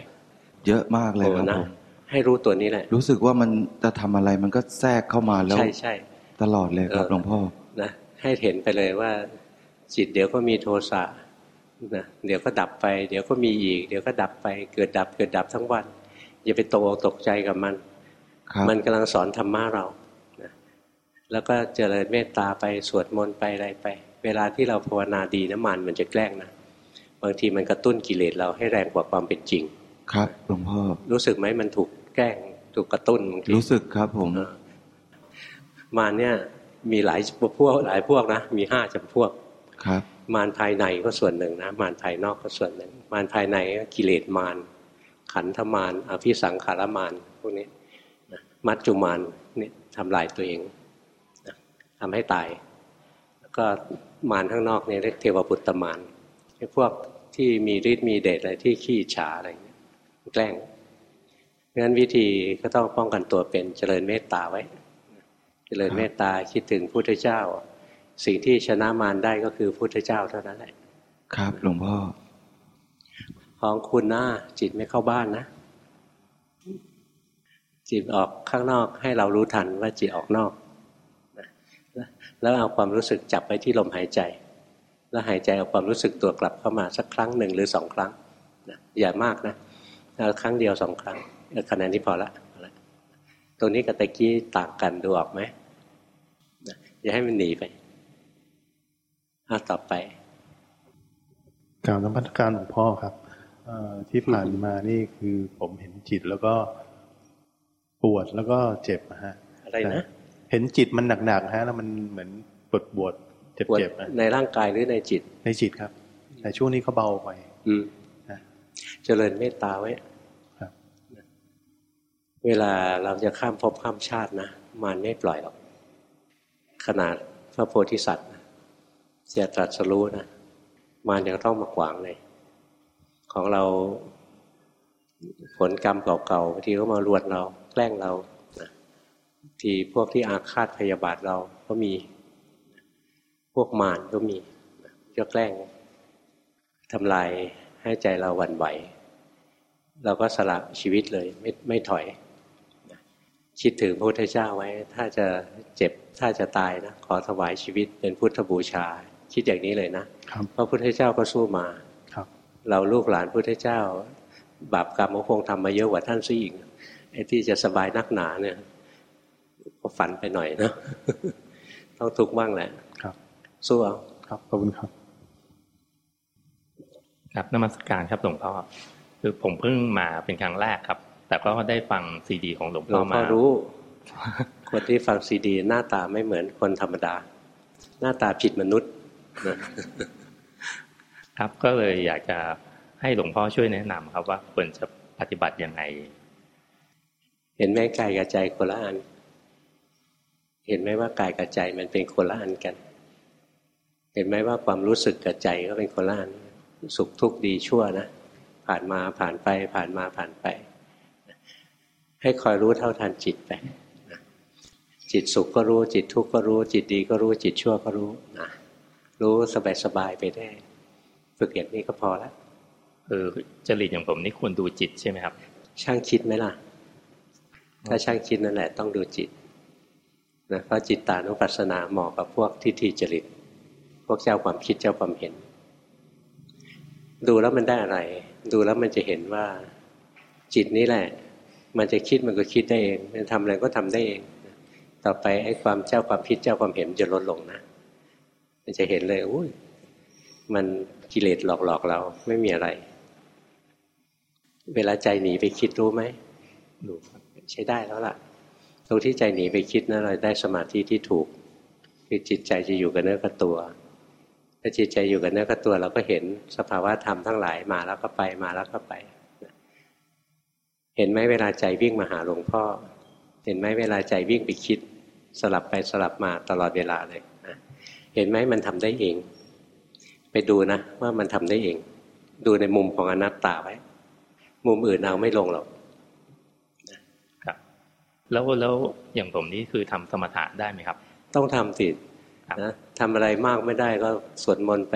เยอะมากเลยครับผมให้รู้ตัวนี้แหละ รู้สึกว่ามันจะทำอะไรมันก็แทรกเข้ามาแล้วใช่ใช่ตลอดเลยครับหลวงพ่อนะให้เห็นไปเลยว่า จิตเดี๋ยวก็มีโทสะนะเดี๋ยวก็ดับไป เดี๋ยวก็มีอีก เดี๋ยวก็ดับไป เกิดดับเกิดดับทั้งวัน อย่าไปโตตกใจกับมัน มันกำลังสอนธรรมะเรานะแล้วก็เจริญเมตตาไปสวดมนต์ไปอะไรไป เวลาที่เราภาวนาดีนะมันมันจะแกล้งนะบางทีมันกระตุ้นกิเลสเราให้แรงกว่าความเป็นจริง ครับหลวงพ่อรู้สึกไหมมันถูกแกล้งถูกกระตุ้นรู้สึกครับผมมาเนี่ยมีหลายพวกหลายพวกนะมีห้าจำพวกครับ มารภายในก็ส่วนหนึ่งนะ มารภายนอกก็ส่วนหนึ่ง มารภายในก็กิเลสมารขันธมารอภิสังขารมารพวกนี้มัจจุมารนี่ทำลายตัวเองทำให้ตาย แล้วก็ มารข้างนอกเนี่ยเรียกเทวปุตตมารพวกที่มีฤทธิ์มีเดชอะไรที่ขี้ฉาอะไรเงี้ยแกล้งงั้นวิธีก็ต้องป้องกันตัวเป็นเจริญเมตตาไว้จริญเมตตาคิดถึงพุทธเจ้า สิ่งที่ชนะมารได้ก็คือพุทธเจ้าเท่านั้นแหละครับหลวงพ่อ ของคุณนะจิตไม่เข้าบ้านนะ จิตออกข้างนอกให้เรารู้ทันว่าจิตออกนอก แล้วเอาความรู้สึกจับไว้ที่ลมหายใจ แล้วหายใจเอาความรู้สึกตัวกลับเข้ามาสักครั้งหนึ่งหรือสองครั้งอย่ามากนะครั้งเดียวสองครั้งขนาดนี้พอละตรงนี้กับตะกี้ต่างกันดูออกไหมอย่าให้มันหนีไปอาต่อไปกล่าวนมัสการหลวงพ่อครับที่ผ่านมานี่คือผมเห็นจิตแล้วก็ปวดแล้วก็เจ็บฮะอะไรนะ เห็นจิตมันหนักๆฮะแล้วมันเหมือนปวดปวดเจ็บๆในร่างกายหรือในจิต ในจิตครับ แต่ช่วงนี้เขาเบาไปอืมเจริญเมตตาไว้ครับเวลาเราจะข้ามภพข้ามชาตินะมันไม่ปล่อยหรอก ขนาดพระโพธิสัตว์จะตรัสรู้นะมารยังต้องมาขวางเลย ของเราผลกรรมเก่าๆบางทีก็มาลวนเรา แกล้งเรา ทีพวกที่อาฆาตพยาบาทเราก็มี พวกมารก็มีจะแกล้งทำลายให้ใจเราหวั่นไหว เราก็สละชีวิตเลยไม่ไม่ถอย คิดถึงพระพุทธเจ้าไว้ ถ้าจะเจ็บถ้าจะตายนะขอถวายชีวิตเป็นพุทธบูชา คิดอย่างนี้เลยนะเพราะพุทธเจ้าก็สู้มาเราลูกหลานพุทธเจ้า บาปกรรมก็คงทำมาเยอะกว่าท่านซะอีกไอ้ที่จะสบายนักหนาเนี่ย ก็ฝันไปหน่อยนะต้องทุกข์บ้างแหละ ครับ สู้เอาครับขอบคุณครับ ครับนมัสการครับหลวงพ่อคือผมเพิ่งมาเป็นครั้งแรกครับ แต่ก็ได้ฟังซีดี ของหลวงพ่อมาหลวงพ่อรู้คนที่ฟังซีดี หน้าตาไม่เหมือนคนธรรมดา หน้าตาผิดมนุษย์ครับก็เลยอยากจะให้หลวงพ่อช่วยแนะนำครับว่าควรจะปฏิบัติยังไง เห็นไหมกายกับใจคนละอัน เห็นไหมว่ากายกับใจมันเป็นคนละอันกัน เห็นไหมว่าความรู้สึกกับใจก็เป็นคนละอันสุขทุกข์ดีชั่วนะผ่านมาผ่านไปผ่านมาผ่านไป ให้คอยรู้เท่าทันจิตไปจิตสุขก็รู้จิตทุกข์ก็รู้ จิตดีก็รู้จิตชั่วก็รู้นะรู้สบายๆไปได้ ฝึกอย่างนี้ก็พอแล้วเออจริตอย่างผมนี่ควรดูจิตใช่ไหมครับ ช่างคิดไหมล่ะ ถ้าช่างคิดนั่นแหละ ต้องดูจิต นะเพราะจิตตานุปัสสนาเหมาะกับพวกทิฏฐิจริต พวกเจ้าความคิดเจ้าความเห็น ดูแล้วมันได้อะไร ดูแล้วมันจะเห็นว่าจิตนี้แหละ มันจะคิดมันก็คิดได้เอง มันทำอะไรก็ทำได้เอง ต่อไปไอ้ความเจ้าความคิดเจ้าความเห็นจะลดลงนะ มันจะเห็นเลยอุ้ยมันกิเลสหลอกหลอกเราไม่มีอะไร เวลาใจหนีไปคิดรู้ไหมรู้ใช้ได้แล้วล่ะ ตรงที่ใจหนีไปคิดนะั้นเราได้สมาธิที่ถูกคือจิตใจจะอยู่กับเนื้อกับตัว ถ้าจิตใจอยู่กับเนื้อกับตัว เราก็เห็นสภาวะธรรมทั้งหลายมาแล้วก็ไปมาแล้วก็ไป เห็นไหมเวลาใจวิ่งมาหาหลวงพ่อ เห็นไหมเวลาใจวิ่งไปคิด สลับไปสลับมาตลอดเวลาเลยนะเห็นไหมมันทำได้เอง ไปดูนะว่ามันทำได้เอง ดูในมุมของอนัตตาไว้ มุมอื่นเอาไม่ลงหรอก แล้วแล้วอย่างผมนี่คือทำสมถะได้ไหมครับ ต้องทำสินะทำอะไรมากไม่ได้ก็สวดมนต์ไป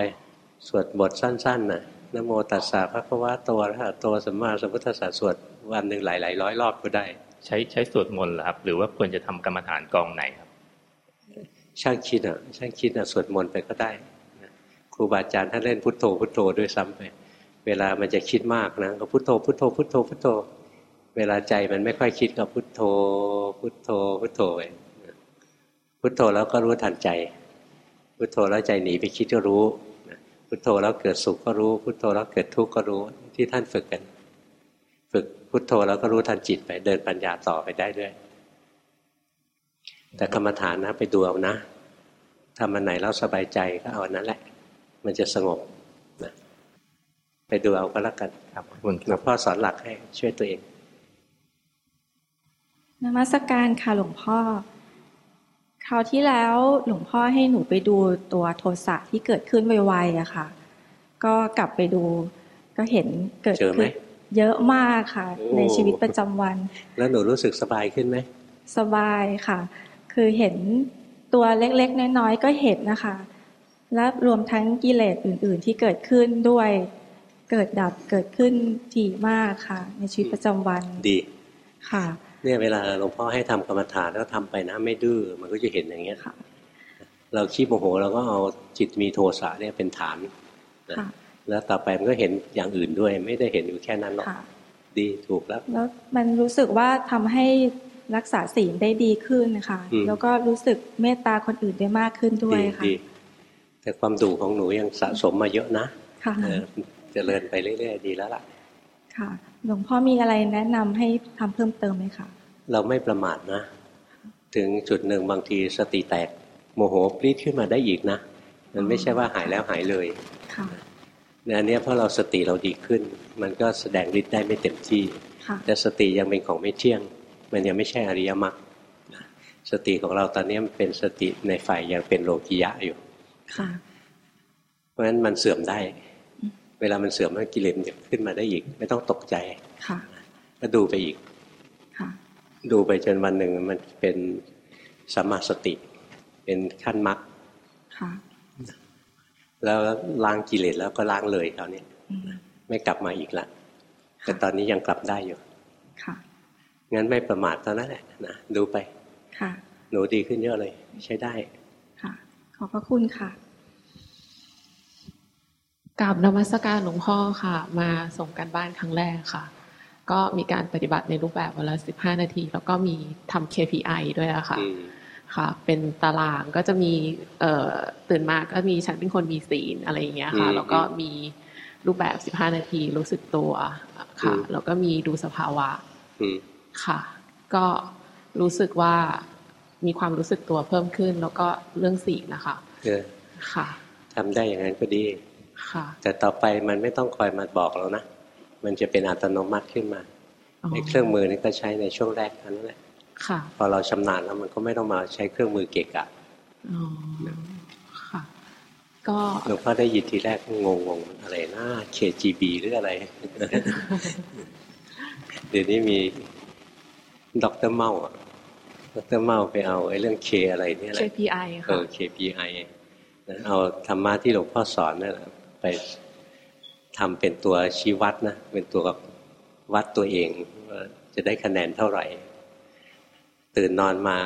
สวดบทสั้นๆน่ะนโมตัสสะพระคัมภโตระหะโตสัมมาสัมพุทธัสสะสวดวันหนึ่งหลายๆร้อยรอบก็ได้ ใช้ใช้สวดมนต์เหรอครับ หรือว่าควรจะทำกรรมฐานกองไหนครับ ช่างคิดอะช่างคิดอะสวดมนต์ไปก็ได้ครูบาอาจารย์ท่านเล่นพุทโธพุทโธด้วยซ้ำไป เวลามันจะคิดมากนะก็พุทโธพุทโธพุทโธพุทโธ เวลาใจมันไม่ค่อยคิดก็พุทโธ พุทโธ พุทโธไปพุทโธแล้วก็รู้ทันใจ พุทโธแล้วใจหนีไปคิดก็รู้ พุทโธแล้วเกิดสุขก็รู้ พุทโธแล้วเกิดทุกข์ก็รู้ที่ท่านฝึกกัน ฝึกพุทโธแล้วก็รู้ทันจิตไปเดินปัญญาต่อไปได้ด้วย แต่กรรมฐานนะไปดูเอานะทำอันไหนแล้วสบายใจก็เอาอันนั้นแหละ มันจะสงบนะไปดูเอาก็แล้วกันครับหลวงพ่อสอนหลักให้ช่วยตัวเอง นมัสการค่ะหลวงพ่อ คราวที่แล้วหลวงพ่อให้หนูไปดูตัวโทสะที่เกิดขึ้นไวๆอะค่ะ ก็กลับไปดู ก็เห็นเกิดขึ้นเยอะมากค่ะ ในชีวิตประจำวัน แล้วหนูรู้สึกสบายขึ้นไหม สบายค่ะ คือเห็นตัวเล็กๆ น้อยๆ ก็เห็นนะคะ และรวมทั้งกิเลสอื่น ๆ ที่เกิดขึ้นด้วย เกิดดับเกิดขึ้นถี่มากค่ะ ในชีวิตประจำวัน ดี ค่ะ เนี่ยเวลาหลวงพ่อให้ทำกรรมฐานแล้วทำไปนะไม่ดื้อมันก็จะเห็นอย่างเงี้ยค่ะเราขี้โมโหเราก็เอาจิตมีโทสะเนี่ยเป็นฐานนะแล้วต่อไปมันก็เห็นอย่างอื่นด้วย ไม่ได้เห็นอยู่แค่นั้นหรอกดีถูกแล้วแล้วมันรู้สึกว่าทำให้รักษาศีลได้ดีขึ้นค่ะแล้วก็รู้สึกเมตตาคนอื่นได้มากขึ้นด้วยค่ะแต่ความดุของหนูยังสะสมมาเยอะนะค่ะเจริญไปเรื่อยๆดีแล้วล่ะ ค่ะ หลวงพ่อมีอะไรแนะนำให้ทำเพิ่มเติมไหมคะ เราไม่ประมาทนะ ถึงจุดหนึ่งบางทีสติแตกโมโหปรีดขึ้นมาได้อีกนะ มันไม่ใช่ว่าหายแล้วหายเลย ค่ะในอันนี้เพราะเราสติเราดีขึ้น มันก็แสดงฤทธิ์ได้ไม่เต็มที่ แต่สติยังเป็นของไม่เที่ยง มันยังไม่ใช่อริยมรรคสติของเราตอนนี้มันเป็นสติในฝ่ายยังเป็นโลกิยะอยู่ ค่ะ เพราะฉะนั้นมันเสื่อมได้ เวลามันเสื่อมมันกิเลสมันขึ้นมาได้อีก ไม่ต้องตกใจค่ะก็ดูไปอีกดูไปจนวันหนึ่งมันเป็นสมาสติ เป็นขั้นมรรคแล้วล้างกิเลสแล้วก็ล้างเลยคราวนี้ไม่กลับมาอีกละแต่ตอนนี้ยังกลับได้อยู่ค่ะงั้นไม่ประมาทตอนนั้นแหละนะดูไป ค่ะ หนูดีขึ้นเยอะเลย ใช้ได้ ค่ะ ขอบพระคุณค่ะ กราบนมัสการหลวงพ่อค่ะ มาส่งกันบ้านครั้งแรกค่ะ ก็มีการปฏิบัติในรูปแบบวันละสิบห้านาที แล้วก็มีทำ KPI ด้วยอะค่ะ ค่ะ เป็นตารางก็จะมีเอ่อตื่นมาก็มีฉันเป็นคนมีศีลอะไรอย่างเงี้ยค่ะ แล้วก็มีรูปแบบสิบห้านาทีรู้สึกตัวค่ะ แล้วก็มีดูสภาวะค่ะ ก็รู้สึกว่ามีความรู้สึกตัวเพิ่มขึ้น แล้วก็เรื่องศีลนะคะค่ะทำได้อย่างนั้นก็ดี แต่ต่อไปมันไม่ต้องคอยมาบอกเรานะ มันจะเป็นอัตโนมัติขึ้นมาไอ้เครื่องมือนี่ก็ใช้ในช่วงแรกเท่านั้นแหละพอเราชำนาญแล้วมันก็ไม่ต้องมาใช้เครื่องมือเกะกะก็หลวงพ่อได้ยินทีแรกงงงอะไรนะ KGB หรืออะไร เดี๋ยวนี้มีด็อกเตอร์เมาด็อกเตอร์เมาไปเอาไอ้เรื่อง K อะไรเนี่ยแหละ KPI ค่ะเออ KPI เอาธรรมะที่หลวงพ่อสอนนั่นแหละ ไปทำเป็นตัวชี้วัดนะเป็นตัววัดตัวเองว่าจะได้คะแนนเท่าไหร่ ตื่นนอนมา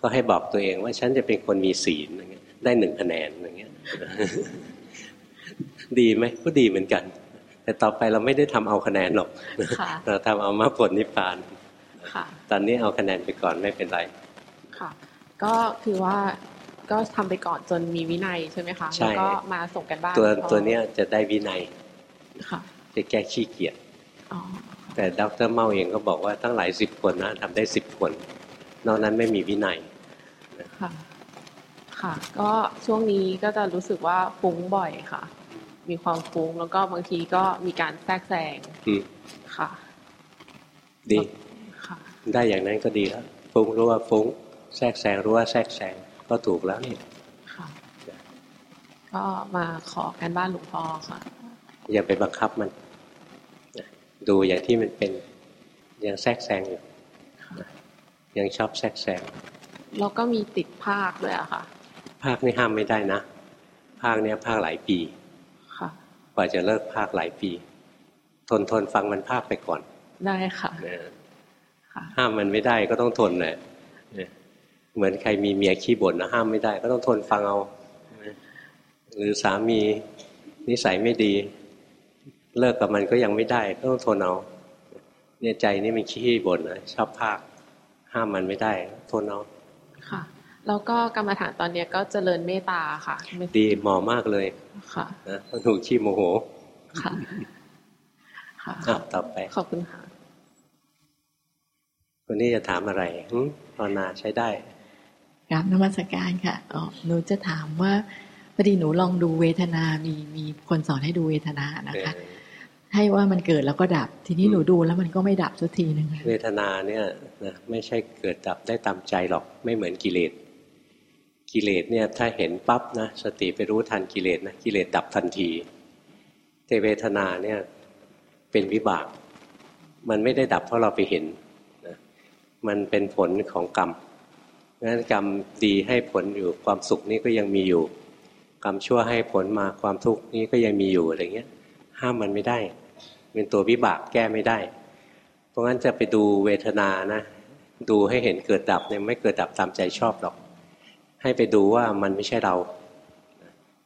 ก็ให้บอกตัวเองว่าฉันจะเป็นคนมีศีลได้หนึ่งคะแนนอย่างเงี้ยดีไหมก็ดีเหมือนกัน แต่ต่อไปเราไม่ได้ทำเอาคะแนนหรอกเราทำเอามาผลนิพพานตอนนี้เอาคะแนนไปก่อนไม่เป็นไรค่ะ ก็คือว่า ก็ทำไปก่อนจนมีวินัยใช่ไหมคะแล้วก็มาส่งกันบ้านตัวตัวเนี้ยจะได้วินัยค่ะจะแก้ขี้เกียจแต่ดรเมาเองก็บอกว่าตั้งหลายสิบคนนะทำได้สิบคนนอกนั้นไม่มีวินัยค่ะค่ะ ก็ช่วงนี้ก็จะรู้สึกว่าฟุ้งบ่อยค่ะ มีความฟุ้งแล้วก็บางทีก็มีการแทรกแซงค่ะ ดีค่ะ ได้อย่างนั้นก็ดีแล้วฟุ้งรู้ว่าฟุ้ง แทรกแซงรู้ว่าแทรกแซง ก็ถูกแล้วนี่ค่ะก็มาขอการบ้านหลวงพ่อค่ะ อย่าไปบังคับมัน ดูอย่างที่มันเป็นยังแทรกแซงอยู่ยังชอบแทรกแซงแล้วก็มีติดภาคด้วยอะค่ะ ภาคนี่ห้ามไม่ได้นะ ภาคเนี้ยภาคหลายปีค่ะกว่าจะเลิกภาคหลายปี ทนทนฟังมันภาคไปก่อน ได้ค่ะห้ามมันไม่ได้ก็ต้องทนแหละ เหมือนใครมีเมียขี้บ่นนะห้ามไม่ได้ ก็ต้องทนฟังเอา หรือสามีนิสัยไม่ดี เลิกกับมันก็ยังไม่ได้ ก็ต้องทนเอาเนี่ยใจนี่มันขี้บ่นนะชอบภาค ห้ามมันไม่ได้ ทนเอาค่ะแล้วก็กรรมฐานตอนเนี้ยก็เจริญเมตตาค่ะดีเหมาะมากเลยค่ะนะถูกขี้โมโหค่ะค่ะต่อไปขอบคุณค่ะคนนี้จะถามอะไรภาวนาใช้ได้ค รับนมัสการค่ะอ๋อหนูจะถามว่าพอดีหนูลองดูเวทนา มีมีคนสอนให้ดูเวทนานะคะ ให้ว่ามันเกิดแล้วก็ดับ ทีนี้หนูดูแล้วมันก็ไม่ดับสักทีหนึ่งเวทนาเนี่ยนะไม่ใช่เกิดดับได้ตามใจหรอกไม่เหมือนกิเลสกิเลสเนี่ยถ้าเห็นปั๊บนะสติไปรู้ทันกิเลสนะกิเลสดับทันทีแต่เวทนาเนี่ยเป็นวิบาก มันไม่ได้ดับเพราะเราไปเห็นนะมันเป็นผลของกรรม งั้นกรรมดีให้ผลอยู่ความสุขนี้ก็ยังมีอยู่ กรรมชั่วให้ผลมาความทุกข์นี้ก็ยังมีอยู่อะไรเงี้ย ห้ามมันไม่ได้ เป็นตัววิบากแก้ไม่ได้ เพราะงั้นจะไปดูเวทนานะ ดูให้เห็นเกิดดับเนี่ยไม่เกิดดับตามใจชอบหรอก ให้ไปดูว่ามันไม่ใช่เรา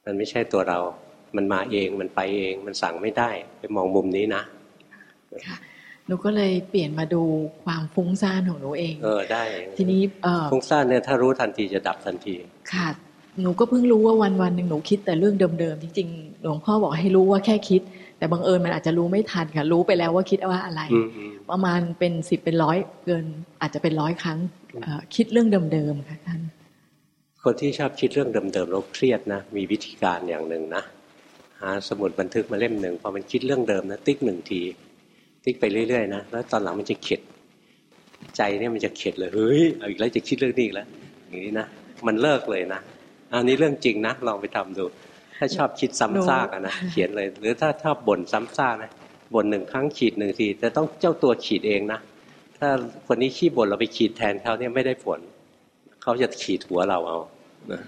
มันไม่ใช่ตัวเรา มันมาเองมันไปเองมันสั่งไม่ได้ ไปมองมุมนี้นะ หนูก็เลยเปลี่ยนมาดูความฟุ้งซ่านของหนูเอง เออได้ ทีนี้เออฟุ้งซ่านเนี่ยถ้ารู้ทันทีจะดับทันที ค่ะ หนูก็เพิ่งรู้ว่าวันวันหนึ่งหนูคิดแต่เรื่องเดิมๆ จริงๆ หลวงพ่อบอกให้รู้ว่าแค่คิด แต่บังเอิญมันอาจจะรู้ไม่ทันค่ะ รู้ไปแล้วว่าคิดว่าอะไร ประมาณเป็นสิบเป็นร้อยเกินอาจจะเป็นร้อยครั้งคิดเรื่องเดิมๆ ค่ะท่าน คนที่ชอบคิดเรื่องเดิมๆแล้วเครียดนะ มีวิธีการอย่างหนึ่งนะ หาสมุดบันทึกมาเล่มหนึ่งพอมันคิดเรื่องเดิมนะติ๊กหนึ่งที ติ๊กไปเรื่อยๆนะแล้วตอนหลังมันจะเข็ด ใจเนี่ยมันจะเข็ดเลยเฮ้ยเอาอีกแล้วจะคิดเรื่องนี้อีกแล้วอย่างนี้นะมันเลิกเลยนะอันนี้เรื่องจริงนะลองไปทำดู ถ้าชอบคิดซ้ำซากนะเขียนเลย หรือถ้าชอบบ่นซ้ำซากนะบ่นหนึ่งครั้งขีดหนึ่งทีแต่ต้องเจ้าตัวขีดเองนะถ้าคนนี้ขี้บ่นเราไปขีดแทนเขาเนี่ยไม่ได้ผลเขาจะขีดหัวเราเอานะ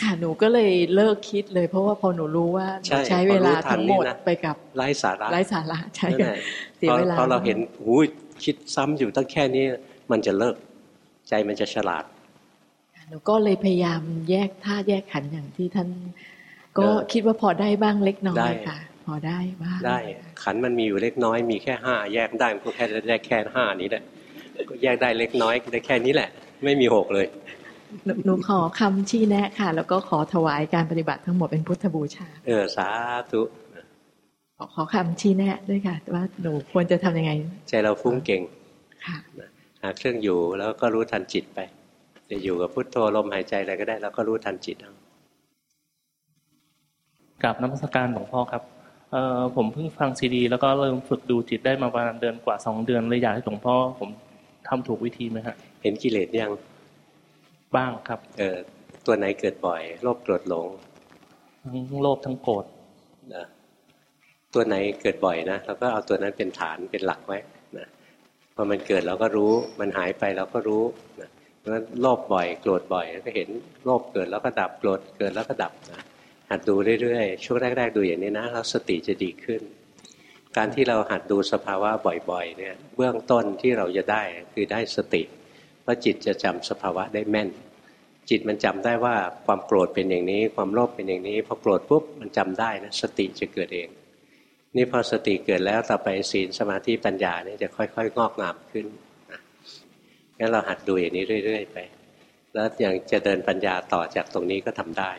ค่ะหนูก็เลยเลิกคิดเลย เพราะว่าพอหนูรู้ว่าใช้เวลาทั้งหมดไปกับไร้สาระไร้สาระใช่เสียเวลาพอเราเห็นหูคิดซ้ำอยู่ตั้งแค่นี้มันจะเลิก ใจมันจะฉลาดหนูก็เลยพยายามแยกท่าแยกขันอย่างที่ท่าน ก็คิดว่าพอได้บ้างเล็กน้อยค่ะ พอได้บ้างได้ ขันมันมีอยู่เล็กน้อยมีแค่ห้าแยกได้มันก็แค่ได้แค่ห้านี้แหละก็แยกได้เล็กน้อยได้แค่นี้แหละ ไม่มีหกเลย หนูขอคำชี้แนะค่ะ แล้วก็ขอถวายการปฏิบัติทั้งหมดเป็นพุทธบูชา เออสาธุขอขอคำชี้แนะด้วยค่ะว่าหนูควรจะทํำยังไง ใจเราฟุ้งเก่งค่ะหาเครื่องอยู่แล้วก็รู้ทันจิตไปจะอยู่กับพุทโธลมหายใจอะไรก็ได้ แล้วก็รู้ทันจิตเอากับน้ำสการหลวงพ่อครับเอ่อผมเพิ่งฟังซีดี แล้วก็เริ่มฝึกดูจิตได้มาประมาณเดือนกว่าสองเดือนเลยอยากให้หลวงพ่อผมทำถูกวิธีไหมฮะเห็นกิเลสยัง บ้างครับ เออตัวไหนเกิดบ่อย โลภโกรธหลงทั้งโลภทั้งโกรธนะตัวไหนเกิดบ่อยนะเราก็เอาตัวนั้นเป็นฐานเป็นหลักไว้นะพอมันเกิดเราก็รู้ มันหายไปเราก็รู้นะเพราะฉะนั้นโลภบ่อย โกรธบ่อยก็เห็นโลภเกิดแล้วก็ดับโกรธเกิดแล้วก็ดับนะหัดดูเรื่อยๆช่วงแรกๆดูอย่างนี้นะแล้วสติจะดีขึ้น การที่เราหัดดูสภาวะบ่อยๆเนี่ยเบื้องต้นที่เราจะได้คือได้สติ เพราะจิตจะจำสภาวะได้แม่น จิตมันจำได้ว่าความโกรธเป็นอย่างนี้ ความโลภเป็นอย่างนี้พอโกรธปุ๊บมันจำได้นะสติจะเกิดเอง นี่พอสติเกิดแล้วต่อไปศีลสมาธิปัญญานี่จะค่อย ๆ งอกงามขึ้นงั้นเราหัดดูอย่างนี้เรื่อย ๆ ไป แล้วอย่างจะเดินปัญญาต่อจากตรงนี้ก็ทำได้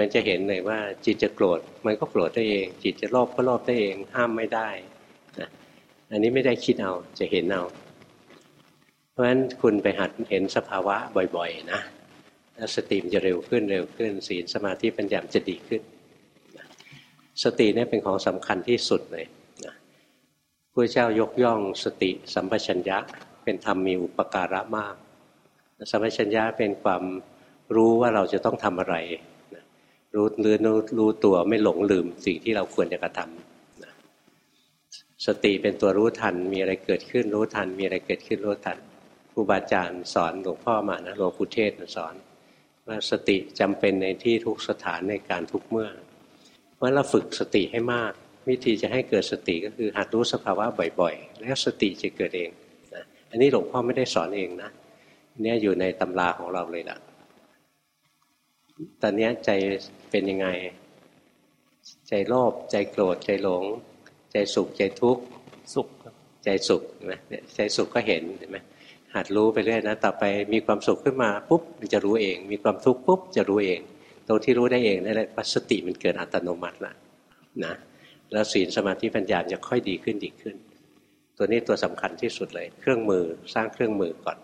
มันจะเห็นเลยว่าจิตจะโกรธมันก็โกรธได้เอง จิตจะโลภก็โลภได้เองห้ามไม่ได้นะอันนี้ไม่ได้คิดเอาจะเห็นเอา เพราะฉะนั้นคุณไปหัดเห็นสภาวะบ่อยๆ นะสติมจะเร็วขึ้นเร็วขึ้นศีลสมาธิปัญญาจะดีขึ้น สตินี่เป็นของสำคัญที่สุดเลยนะพระเจ้ายกย่องสติสัมปชัญญะเป็นธรรมมีอุปการะมาก สัมปชัญญะเป็นความรู้ว่าเราจะต้องทำอะไร รู้เรือรู้ตัวไม่หลงลืมสิ่งที่เราควรจะกระทำสติเป็นตัวรู้ทันมีอะไรเกิดขึ้นรู้ทัน มีอะไรเกิดขึ้นรู้ทัน รูบาอาจารย์สอนหลวงพ่อมานะหลวงปู่เทศสอนว่าสติจำเป็นในที่ทุกสถานในการทุกเมื่อเพราะเราฝึกสติให้มาก วิธีจะให้เกิดสติก็คือหัดรู้สภาวะบ่อยๆ แล้วสติจะเกิดเองนะอันนี้หลวงพ่อไม่ได้สอนเองนะเนี่ยอยู่ในตำราของเราเลยล่ะ ตอนนี้ใจเป็นยังไง ใจโลภใจโกรธใจหลง ใจสุขใจทุกข์สุขใจสุขเห็นไหมใจสุขก็เห็นเห็นไหม หัดรู้ไปเรื่อยนะต่อไปมีความสุขขึ้นมาปุ๊บจะรู้เอง มีความทุกข์ปุ๊บจะรู้เอง ตรงที่รู้ได้เองนั่นแหละปัสติมันเกิดอัตโนมัติละนะแล้วศีลสมาธิปัญญาจะค่อยดีขึ้นดีขึ้น ตัวนี้ตัวสำคัญที่สุดเลย เครื่องมือสร้างเครื่องมือก่อน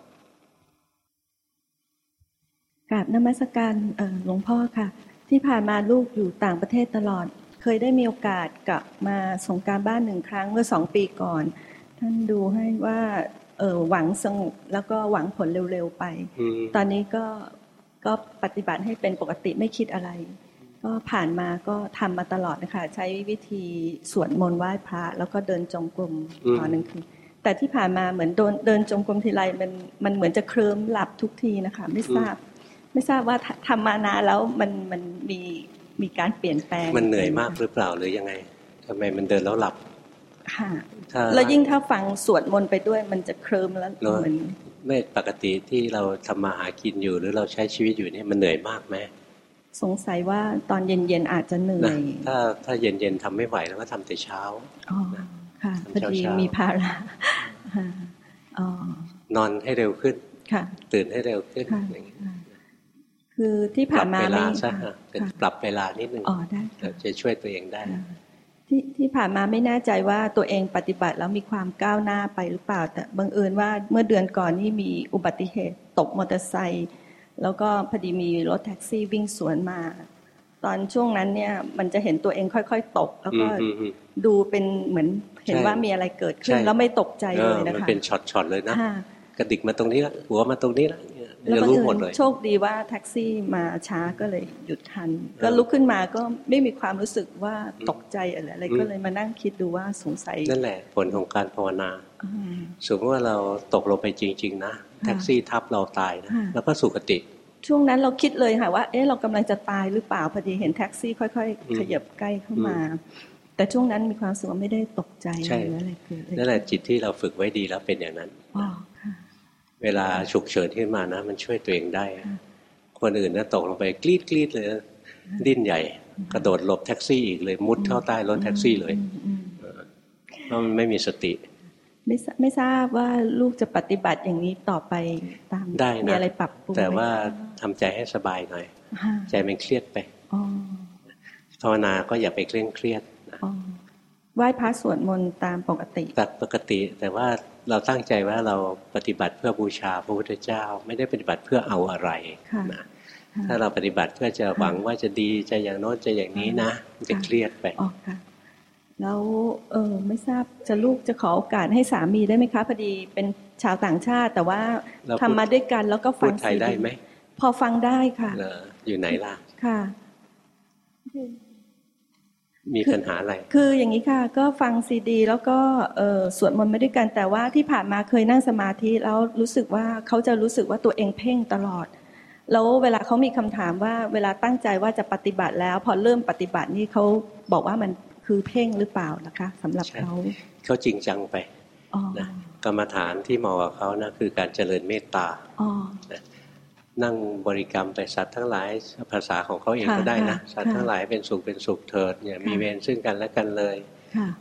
กราบนมัสการหลวงพ่อค่ะ ที่ผ่านมาลูกอยู่ต่างประเทศตลอด เคยได้มีโอกาสกลับมาส่งการบ้านหนึ่งครั้งเมื่อสองปีก่อน ท่านดูให้ว่า ออหวังสงบแล้วก็หวังผลเร็วๆไป ตอนนี้ก็ก็ปฏิบัติให้เป็นปกติไม่คิดอะไร ก็ผ่านมาก็ทำมาตลอดนะคะใช้วิธีสวดมนต์ไหว้พระ แล้วก็เดินจงกรมตอนนึงคือแต่ที่ผ่านมาเหมือนเดินเดินจงกรมทีไรมันมันเหมือนจะเคลิ้มหลับทุกทีนะคะไม่ทราบ ไม่ทราบว่าทำมานานแล้วมันมันมีมีการเปลี่ยนแปลง มันเหนื่อยมากหรือเปล่าหรือยังไงทำไมมันเดินแล้วหลับ ค่ะแล้วยิ่งถ้าฟังสวดมนต์ไปด้วยมันจะเคลิ้มแล้วเหมือนไม่ปกติที่เราทำมาหากินอยู่หรือเราใช้ชีวิตอยู่นี่มันเหนื่อยมากไหมสงสัยว่าตอนเย็นๆอาจจะเหนื่อยถ้าถ้าเย็นๆทำไม่ไหวแล้วก็ทำแต่เช้าอ๋อค่ะพอดีมีภาระนอนให้เร็วขึ้นค่ะตื่นให้เร็วขึ้นคือที่ผ่านมาไม่ปรับเวลานิดนึงอ๋อได้จะช่วยตัวเองได้ ที่ที่ผ่านมาไม่แน่ใจว่าตัวเองปฏิบัติแล้วมีความก้าวหน้าไปหรือเปล่า แต่บังเอิญว่าเมื่อเดือนก่อนนี่มีอุบัติเหตุตกมอเตอร์ไซค์แล้วก็พอดีมีรถแท็กซี่วิ่งสวนมา ตอนช่วงนั้นเนี่ยมันจะเห็นตัวเองค่อยๆตก แล้วก็ดูเป็นเหมือนเห็นว่ามีอะไรเกิดขึ้น แล้วไม่ตกใจเลยนะคะมันเป็นช็อตๆเลยนะกระดิกมาตรงนี้ละหัวมาตรงนี้ละ แล้วบังเอิญโชคดีว่าแท็กซี่มาช้าก็เลยหยุดทัน ก็ลุกขึ้นมาก็ไม่มีความรู้สึกว่าตกใจอะไรอะไรก็เลยมานั่งคิดดูว่าสงสัยนั่นแหละผลของการภาวนาสมมติว่าเราตกลงไปจริง ๆ นะ แท็กซี่ทับเราตายนะแล้วก็สุขติ ช่วงนั้นเราคิดเลยค่ะว่าเอ๊ะเรากำลังจะตายหรือเปล่าพอดีเห็นแท็กซี่ค่อย ๆ ขยับใกล้เข้ามา แต่ช่วงนั้นมีความสุขไม่ได้ตกใจอะไรเกิดนั่นแหละจิตที่เราฝึกไว้ดีแล้วเป็นอย่างนั้น เวลาฉุกเฉินขึ้นมานะ มันช่วยตัวเองได้ คนอื่นนะตกลงไปกรีดกรีดเลยดิ้นใหญ่ กระโดดหลบแท็กซี่อีกเลยมุดเข้าใต้รถแท็กซี่เลยเพราะมันไม่มีสติ ไม่ไม่ทราบว่าลูกจะปฏิบัติอย่างนี้ต่อไปตามได้นะมีอะไรปรับปรุงแต่ว่าทำใจให้สบายหน่อย ใจมันเครียดไปภาวนาก็อย่าไปเคร่งเครียด ไหว้พระสวดมนต์ตามปกติตัดปกติ แต่ว่าเราตั้งใจว่าเราปฏิบัติเพื่อบูชาพระพุทธเจ้า ไม่ได้ปฏิบัติเพื่อเอาอะไรนะถ้าเราปฏิบัติเพื่อจะหวังว่าจะดีจะอย่างโน้นจะอย่างนี้นะมันจะเครียดไปอ๋อค่ะแล้วเออไม่ทราบจะลูกจะขอโอกาสให้สามีได้ไหมคะพอดีเป็นชาวต่างชาติ แต่ว่าทำมาด้วยกันแล้วก็ฟังไทยได้ไหมพอฟังได้ค่ะอยู่ไหนล่ะค่ะ มีปัญหาอะไร คืออย่างนี้ค่ะ ก็ฟังซีดี แล้วก็เออสวดมนต์ไม่ด้วยกัน แต่ว่าที่ผ่านมาเคยนั่งสมาธิแล้วรู้สึกว่าเขาจะรู้สึกว่าตัวเองเพ่งตลอด แล้วเวลาเขามีคำถามว่าเวลาตั้งใจว่าจะปฏิบัติแล้ว พอเริ่มปฏิบัตินี่เขาบอกว่ามันคือเพ่งหรือเปล่านะคะสำหรับเขาเขาจริงจังไปนะกรรมฐานที่เหมาะกับเขานะคือการเจริญเมตตา นั่งบริกรรมไปสัตว์ทั้งหลายภาษาของเขาเองก็ได้นะ สัตว์ทั้งหลายเป็นสุขเป็นสุขเถิดเนี่ยมีเวรซึ่งกันและกันเลย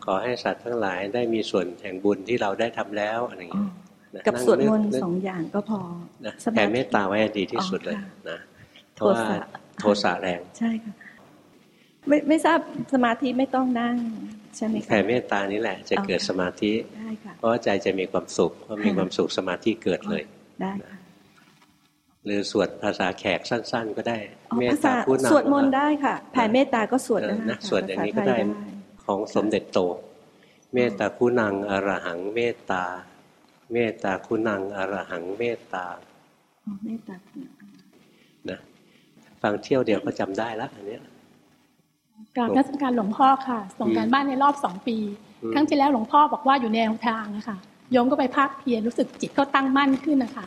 ขอให้สัตว์ทั้งหลายได้มีส่วนแห่งบุญที่เราได้ทำแล้วอะไรอย่างเงี้ยกับสวดมนต์สองอย่างก็พอแผ่เมตตาไว้ดีที่สุดเลยนะเพราะว่าโทสะแรงใช่ค่ะไม่ไม่ทราบสมาธิไม่ต้องนั่งใช่ไหมคะแผ่เมตตานี้แหละ จะเกิดสมาธิเพราะใจจะมีความสุขพอมีความสุขสมาธิเกิดเลยได้ค่ะ หรือสวดภาษาแขกสั้น ๆ ก็ได้ เมตตาพูดนสวดมนต์ได้ค่ะแผ่เมตตาก็สวดนะสวดอย่างนี้ก็ได้ของสมเด็จโต เมตตาคุณังอรหังเมตตา เมตตาคุณังอรหังเมตตาเมตตานะฟังเที่ยวเดียวก็จำได้ละอันนี้กราบนักการหลวงพ่อค่ะ ส่งการบ้านในรอบสองปี ครั้งที่แล้วหลวงพ่อบอกว่าอยู่ในแนวทางนะคะโยมก็ไปพักเพียรรู้สึกจิตเขาตั้งมั่นขึ้นนะคะ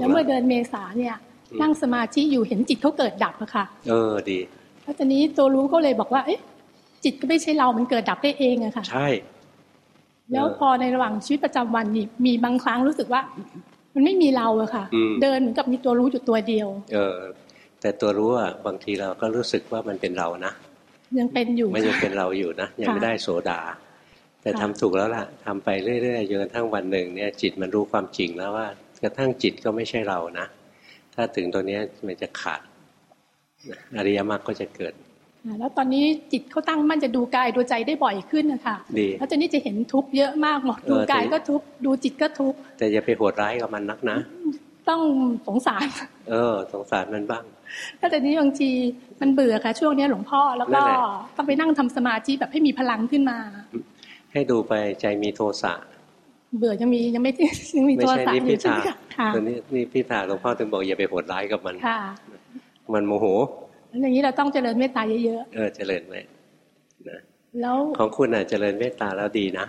แล้วเมื่อเดือนเมษาเนี่ย นั่งสมาธิอยู่เห็นจิตเขาเกิดดับอะค่ะ เออดีแล้วตอนนี้ตัวรู้ก็เลยบอกว่า เอ๊ะ จิตก็ไม่ใช่เรา มันเกิดดับได้เองอะค่ะ ใช่ แล้วพอในระหว่างชีวิตประจำวันนี่มีบางครั้งรู้สึกว่า มันไม่มีเราอะค่ะ เดินเหมือนกับมีตัวรู้อยู่ตัวเดียว เออ แต่ตัวรู้อะบางทีเราก็รู้สึกว่ามันเป็นเรานะยังเป็นอยู่มันยังเป็นเราอยู่นะยังไม่ได้โสดา แต่ทำถูกแล้วล่ะทำไปเรื่อยๆจนกระทั่งวันหนึ่งเนี่ย จิตมันรู้ความจริงแล้วว่า กระทั่งจิตก็ไม่ใช่เรานะ ถ้าถึงตัวนี้มันจะขาดอริยมรรคก็จะเกิด แล้วตอนนี้จิตเขาตั้งมั่นจะดูกายดูใจได้บ่อยขึ้นนะคะดีแล้วตอนนี้จะเห็นทุกข์เยอะมากหมดดูกายก็ทุกข์ดูจิตก็ทุกข์แต่อย่าไปโหดร้ายกับมันนักนะ ต้องสงสาร เออ สงสารมันบ้างถ้าแต่นี้บางทีมันเบื่อค่ะ ช่วงนี้หลวงพ่อแล้วก็ต้องไปนั่งทำสมาธิแบบให้มีพลังขึ้นมา ให้ดูไปใจมีโทสะ เบื่อยังมียังไม่ยังมีตัวสารอยู่ใช่ไหมคะตัวนี้นี่พี่ถาหลวงพ่อถึงบอกอย่าไปโหดร้ายกับมันค่ะ มันโมโหอย่างนี้เราต้องเจริญเมตตาเยอะๆเออเจริญไว้นะแล้วของคุณอะเจริญเมตตาแล้วดีนะ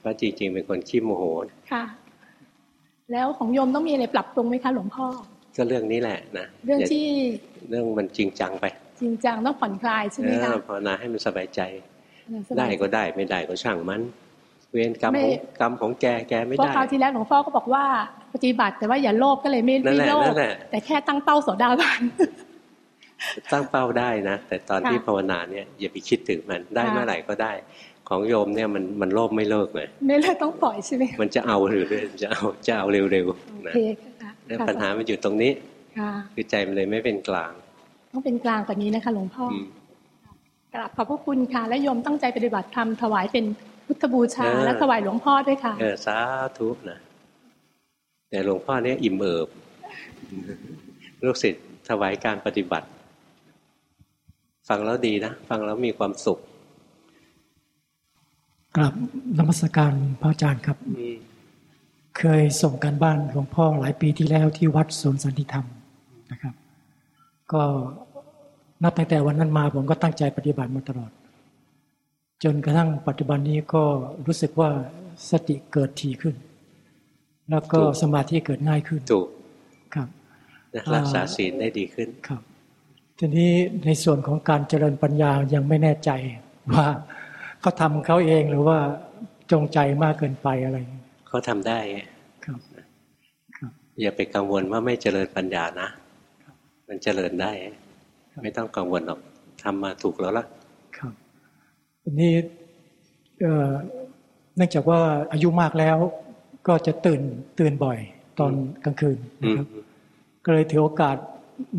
เพราะจริงๆเป็นคนขี้โมโหค่ะ แล้วของโยมต้องมีอะไรปรับปรุงไหมคะหลวงพ่อก็เรื่องนี้แหละนะเรื่องที่เรื่องมันจริงจังไป จริงจังต้องผ่อนคลายใช่ไหมคะภาวนาให้มันสบายใจ ได้ก็ได้ไม่ได้ก็ช่างมัน เวรกรรมของกรรมของแกแกไม่ได้เพราะคราวที่แล้วหลวงพ่อก็บอกว่าปฏิบัติแต่ว่าอย่าโลภก็เลยไม่ไม่โลภแต่แค่ตั้งเป้าโสดาบันตั้งเป้าได้นะ แต่ตอนที่ภาวนาเนี่ยอย่าไปคิดถึงมันได้เมื่อไหร่ก็ได้ ของโยมเนี่ยมันมันโลภไม่เลิกเลยไม่เลิกต้องปล่อยใช่ไหมมันจะเอาหรือจะเอาจะเอาเร็วๆนะปัญหามันอยู่ตรงนี้คือใจมันเลยไม่เป็นกลาง ต้องเป็นกลางกว่านี้นะคะ หลวงพ่อกราบขอบพระคุณค่ะและโยมตั้งใจปฏิบัติธรรมถวายเป็น พุทธบูชาและถวายหลวงพ่อด้วยค่ะ เออสาธุนะแต่หลวงพ่อเนี้ยอิ่มเอิบลูกศิษย์ถวายการปฏิบัติ ฟังแล้วดีนะ ฟังแล้วมีความสุขกราบนมัสการพระอาจารย์ครับ เคยส่งการบ้านหลวงพ่อหลายปีที่แล้วที่วัดสวนสันติธรรมนะครับ ก็นับตั้งแต่วันนั้นมาผมก็ตั้งใจปฏิบัติมาตลอด จนกระทั่งปัจจุบันนี้ก็รู้สึกว่าสติเกิดทีขึ้น แล้วก็สมาธิเกิดง่ายขึ้นถูกครับรักษาศีลได้ดีขึ้นครับ ทีนี้ในส่วนของการเจริญปัญญายังไม่แน่ใจว่าเขาทำเขาเองหรือว่าจงใจมากเกินไปอะไรเขาทำได้ครับอย่าไปกังวลว่าไม่เจริญปัญญานะ มันเจริญได้ ไม่ต้องกังวลหรอกทำมาถูกแล้วล่ะครับที นี้เนื่องจากว่าอายุมากแล้ว ก็จะตื่นตื่นบ่อยตอนกลางคืนนะครับ ก็เลยถือโอกาส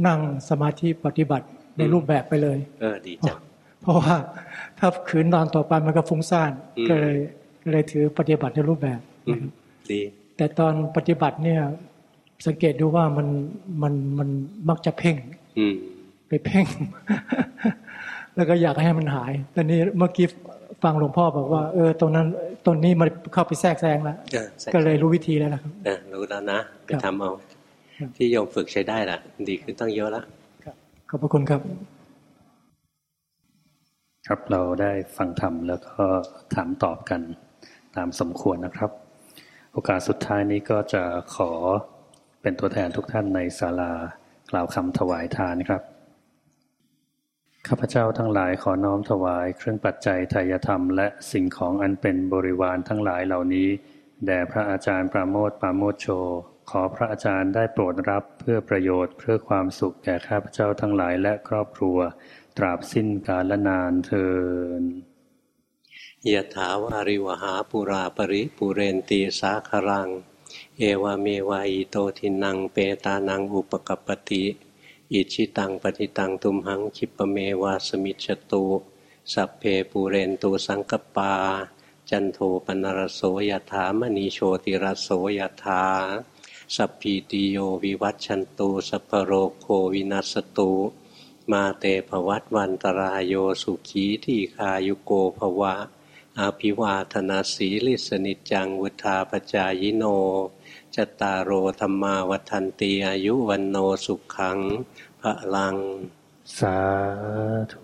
นั่งสมาธิปฏิบัติในรูปแบบไปเลย เออดีจังเพราะว่าถ้าขืนนอนต่อไปมันก็ฟุ้งซ่านก็เลยก็เลยถือปฏิบัติในรูปแบบดีแต่ตอนปฏิบัติเนี่ย สังเกตดูว่ามันมันมันมักจะเพ่งไปเพ่ง แล้วก็อยากให้มันหายตอนนี้เมื่อกี้ฟังหลวงพ่อบอกว่า เออตรงนั้นตรงนี้มันเข้าไปแทรกแซงแล้วก็เลยรู้วิธีแล้วนะครับรู้แล้วนะไปทำเอาที่โยมฝึกใช้ได้ละดีขึ้นตั้งเยอะแล้วขอบพระคุณครับ ครับเราได้ฟังธรรมแล้วก็ถามตอบกันตามสมควรนะครับ โอกาสสุดท้ายนี้ก็จะขอเป็นตัวแทนทุกท่านในศาลากล่าวคำถวายทานครับ ข้าพเจ้าทั้งหลายขอน้อมถวายเครื่องปัจจัยทายธรรมและสิ่งของอันเป็นบริวารทั้งหลายเหล่านี้แด่พระอาจารย์ปราโมทปราโมทโช ขอพระอาจารย์ได้โปรดรับเพื่อประโยชน์เพื่อความสุขแก่ข้าพเจ้าทั้งหลายและครอบครัว ตราบสิ้นกาลนานเทอญ ยะถาวาริวะหาปูรา ปะริปูเรนติ สาคะรัง เอวะเมวะ อิโตทินนังเปตานังอุปะกัปปะติ อิจฉิตังปัตถิตังตุมหัง ขิปปะเมวะ สะมิชฌะตุสัพเพปูเรนตุ สังกัปปา จันโทปัณณะระโส ยะถา มะณิ โชติระโส ยะถาสัพพีติโยวิวัตชันตูสัพโรโควินัสตูมาเตภวัตวันตรายโยสุขีที่คายุโกภวะ อาภิวาธนาสีลิสนิจังวุธาปจายโน จตารโอธรรมาวันตีอายุวันโนสุขขังพระลัง สาธุ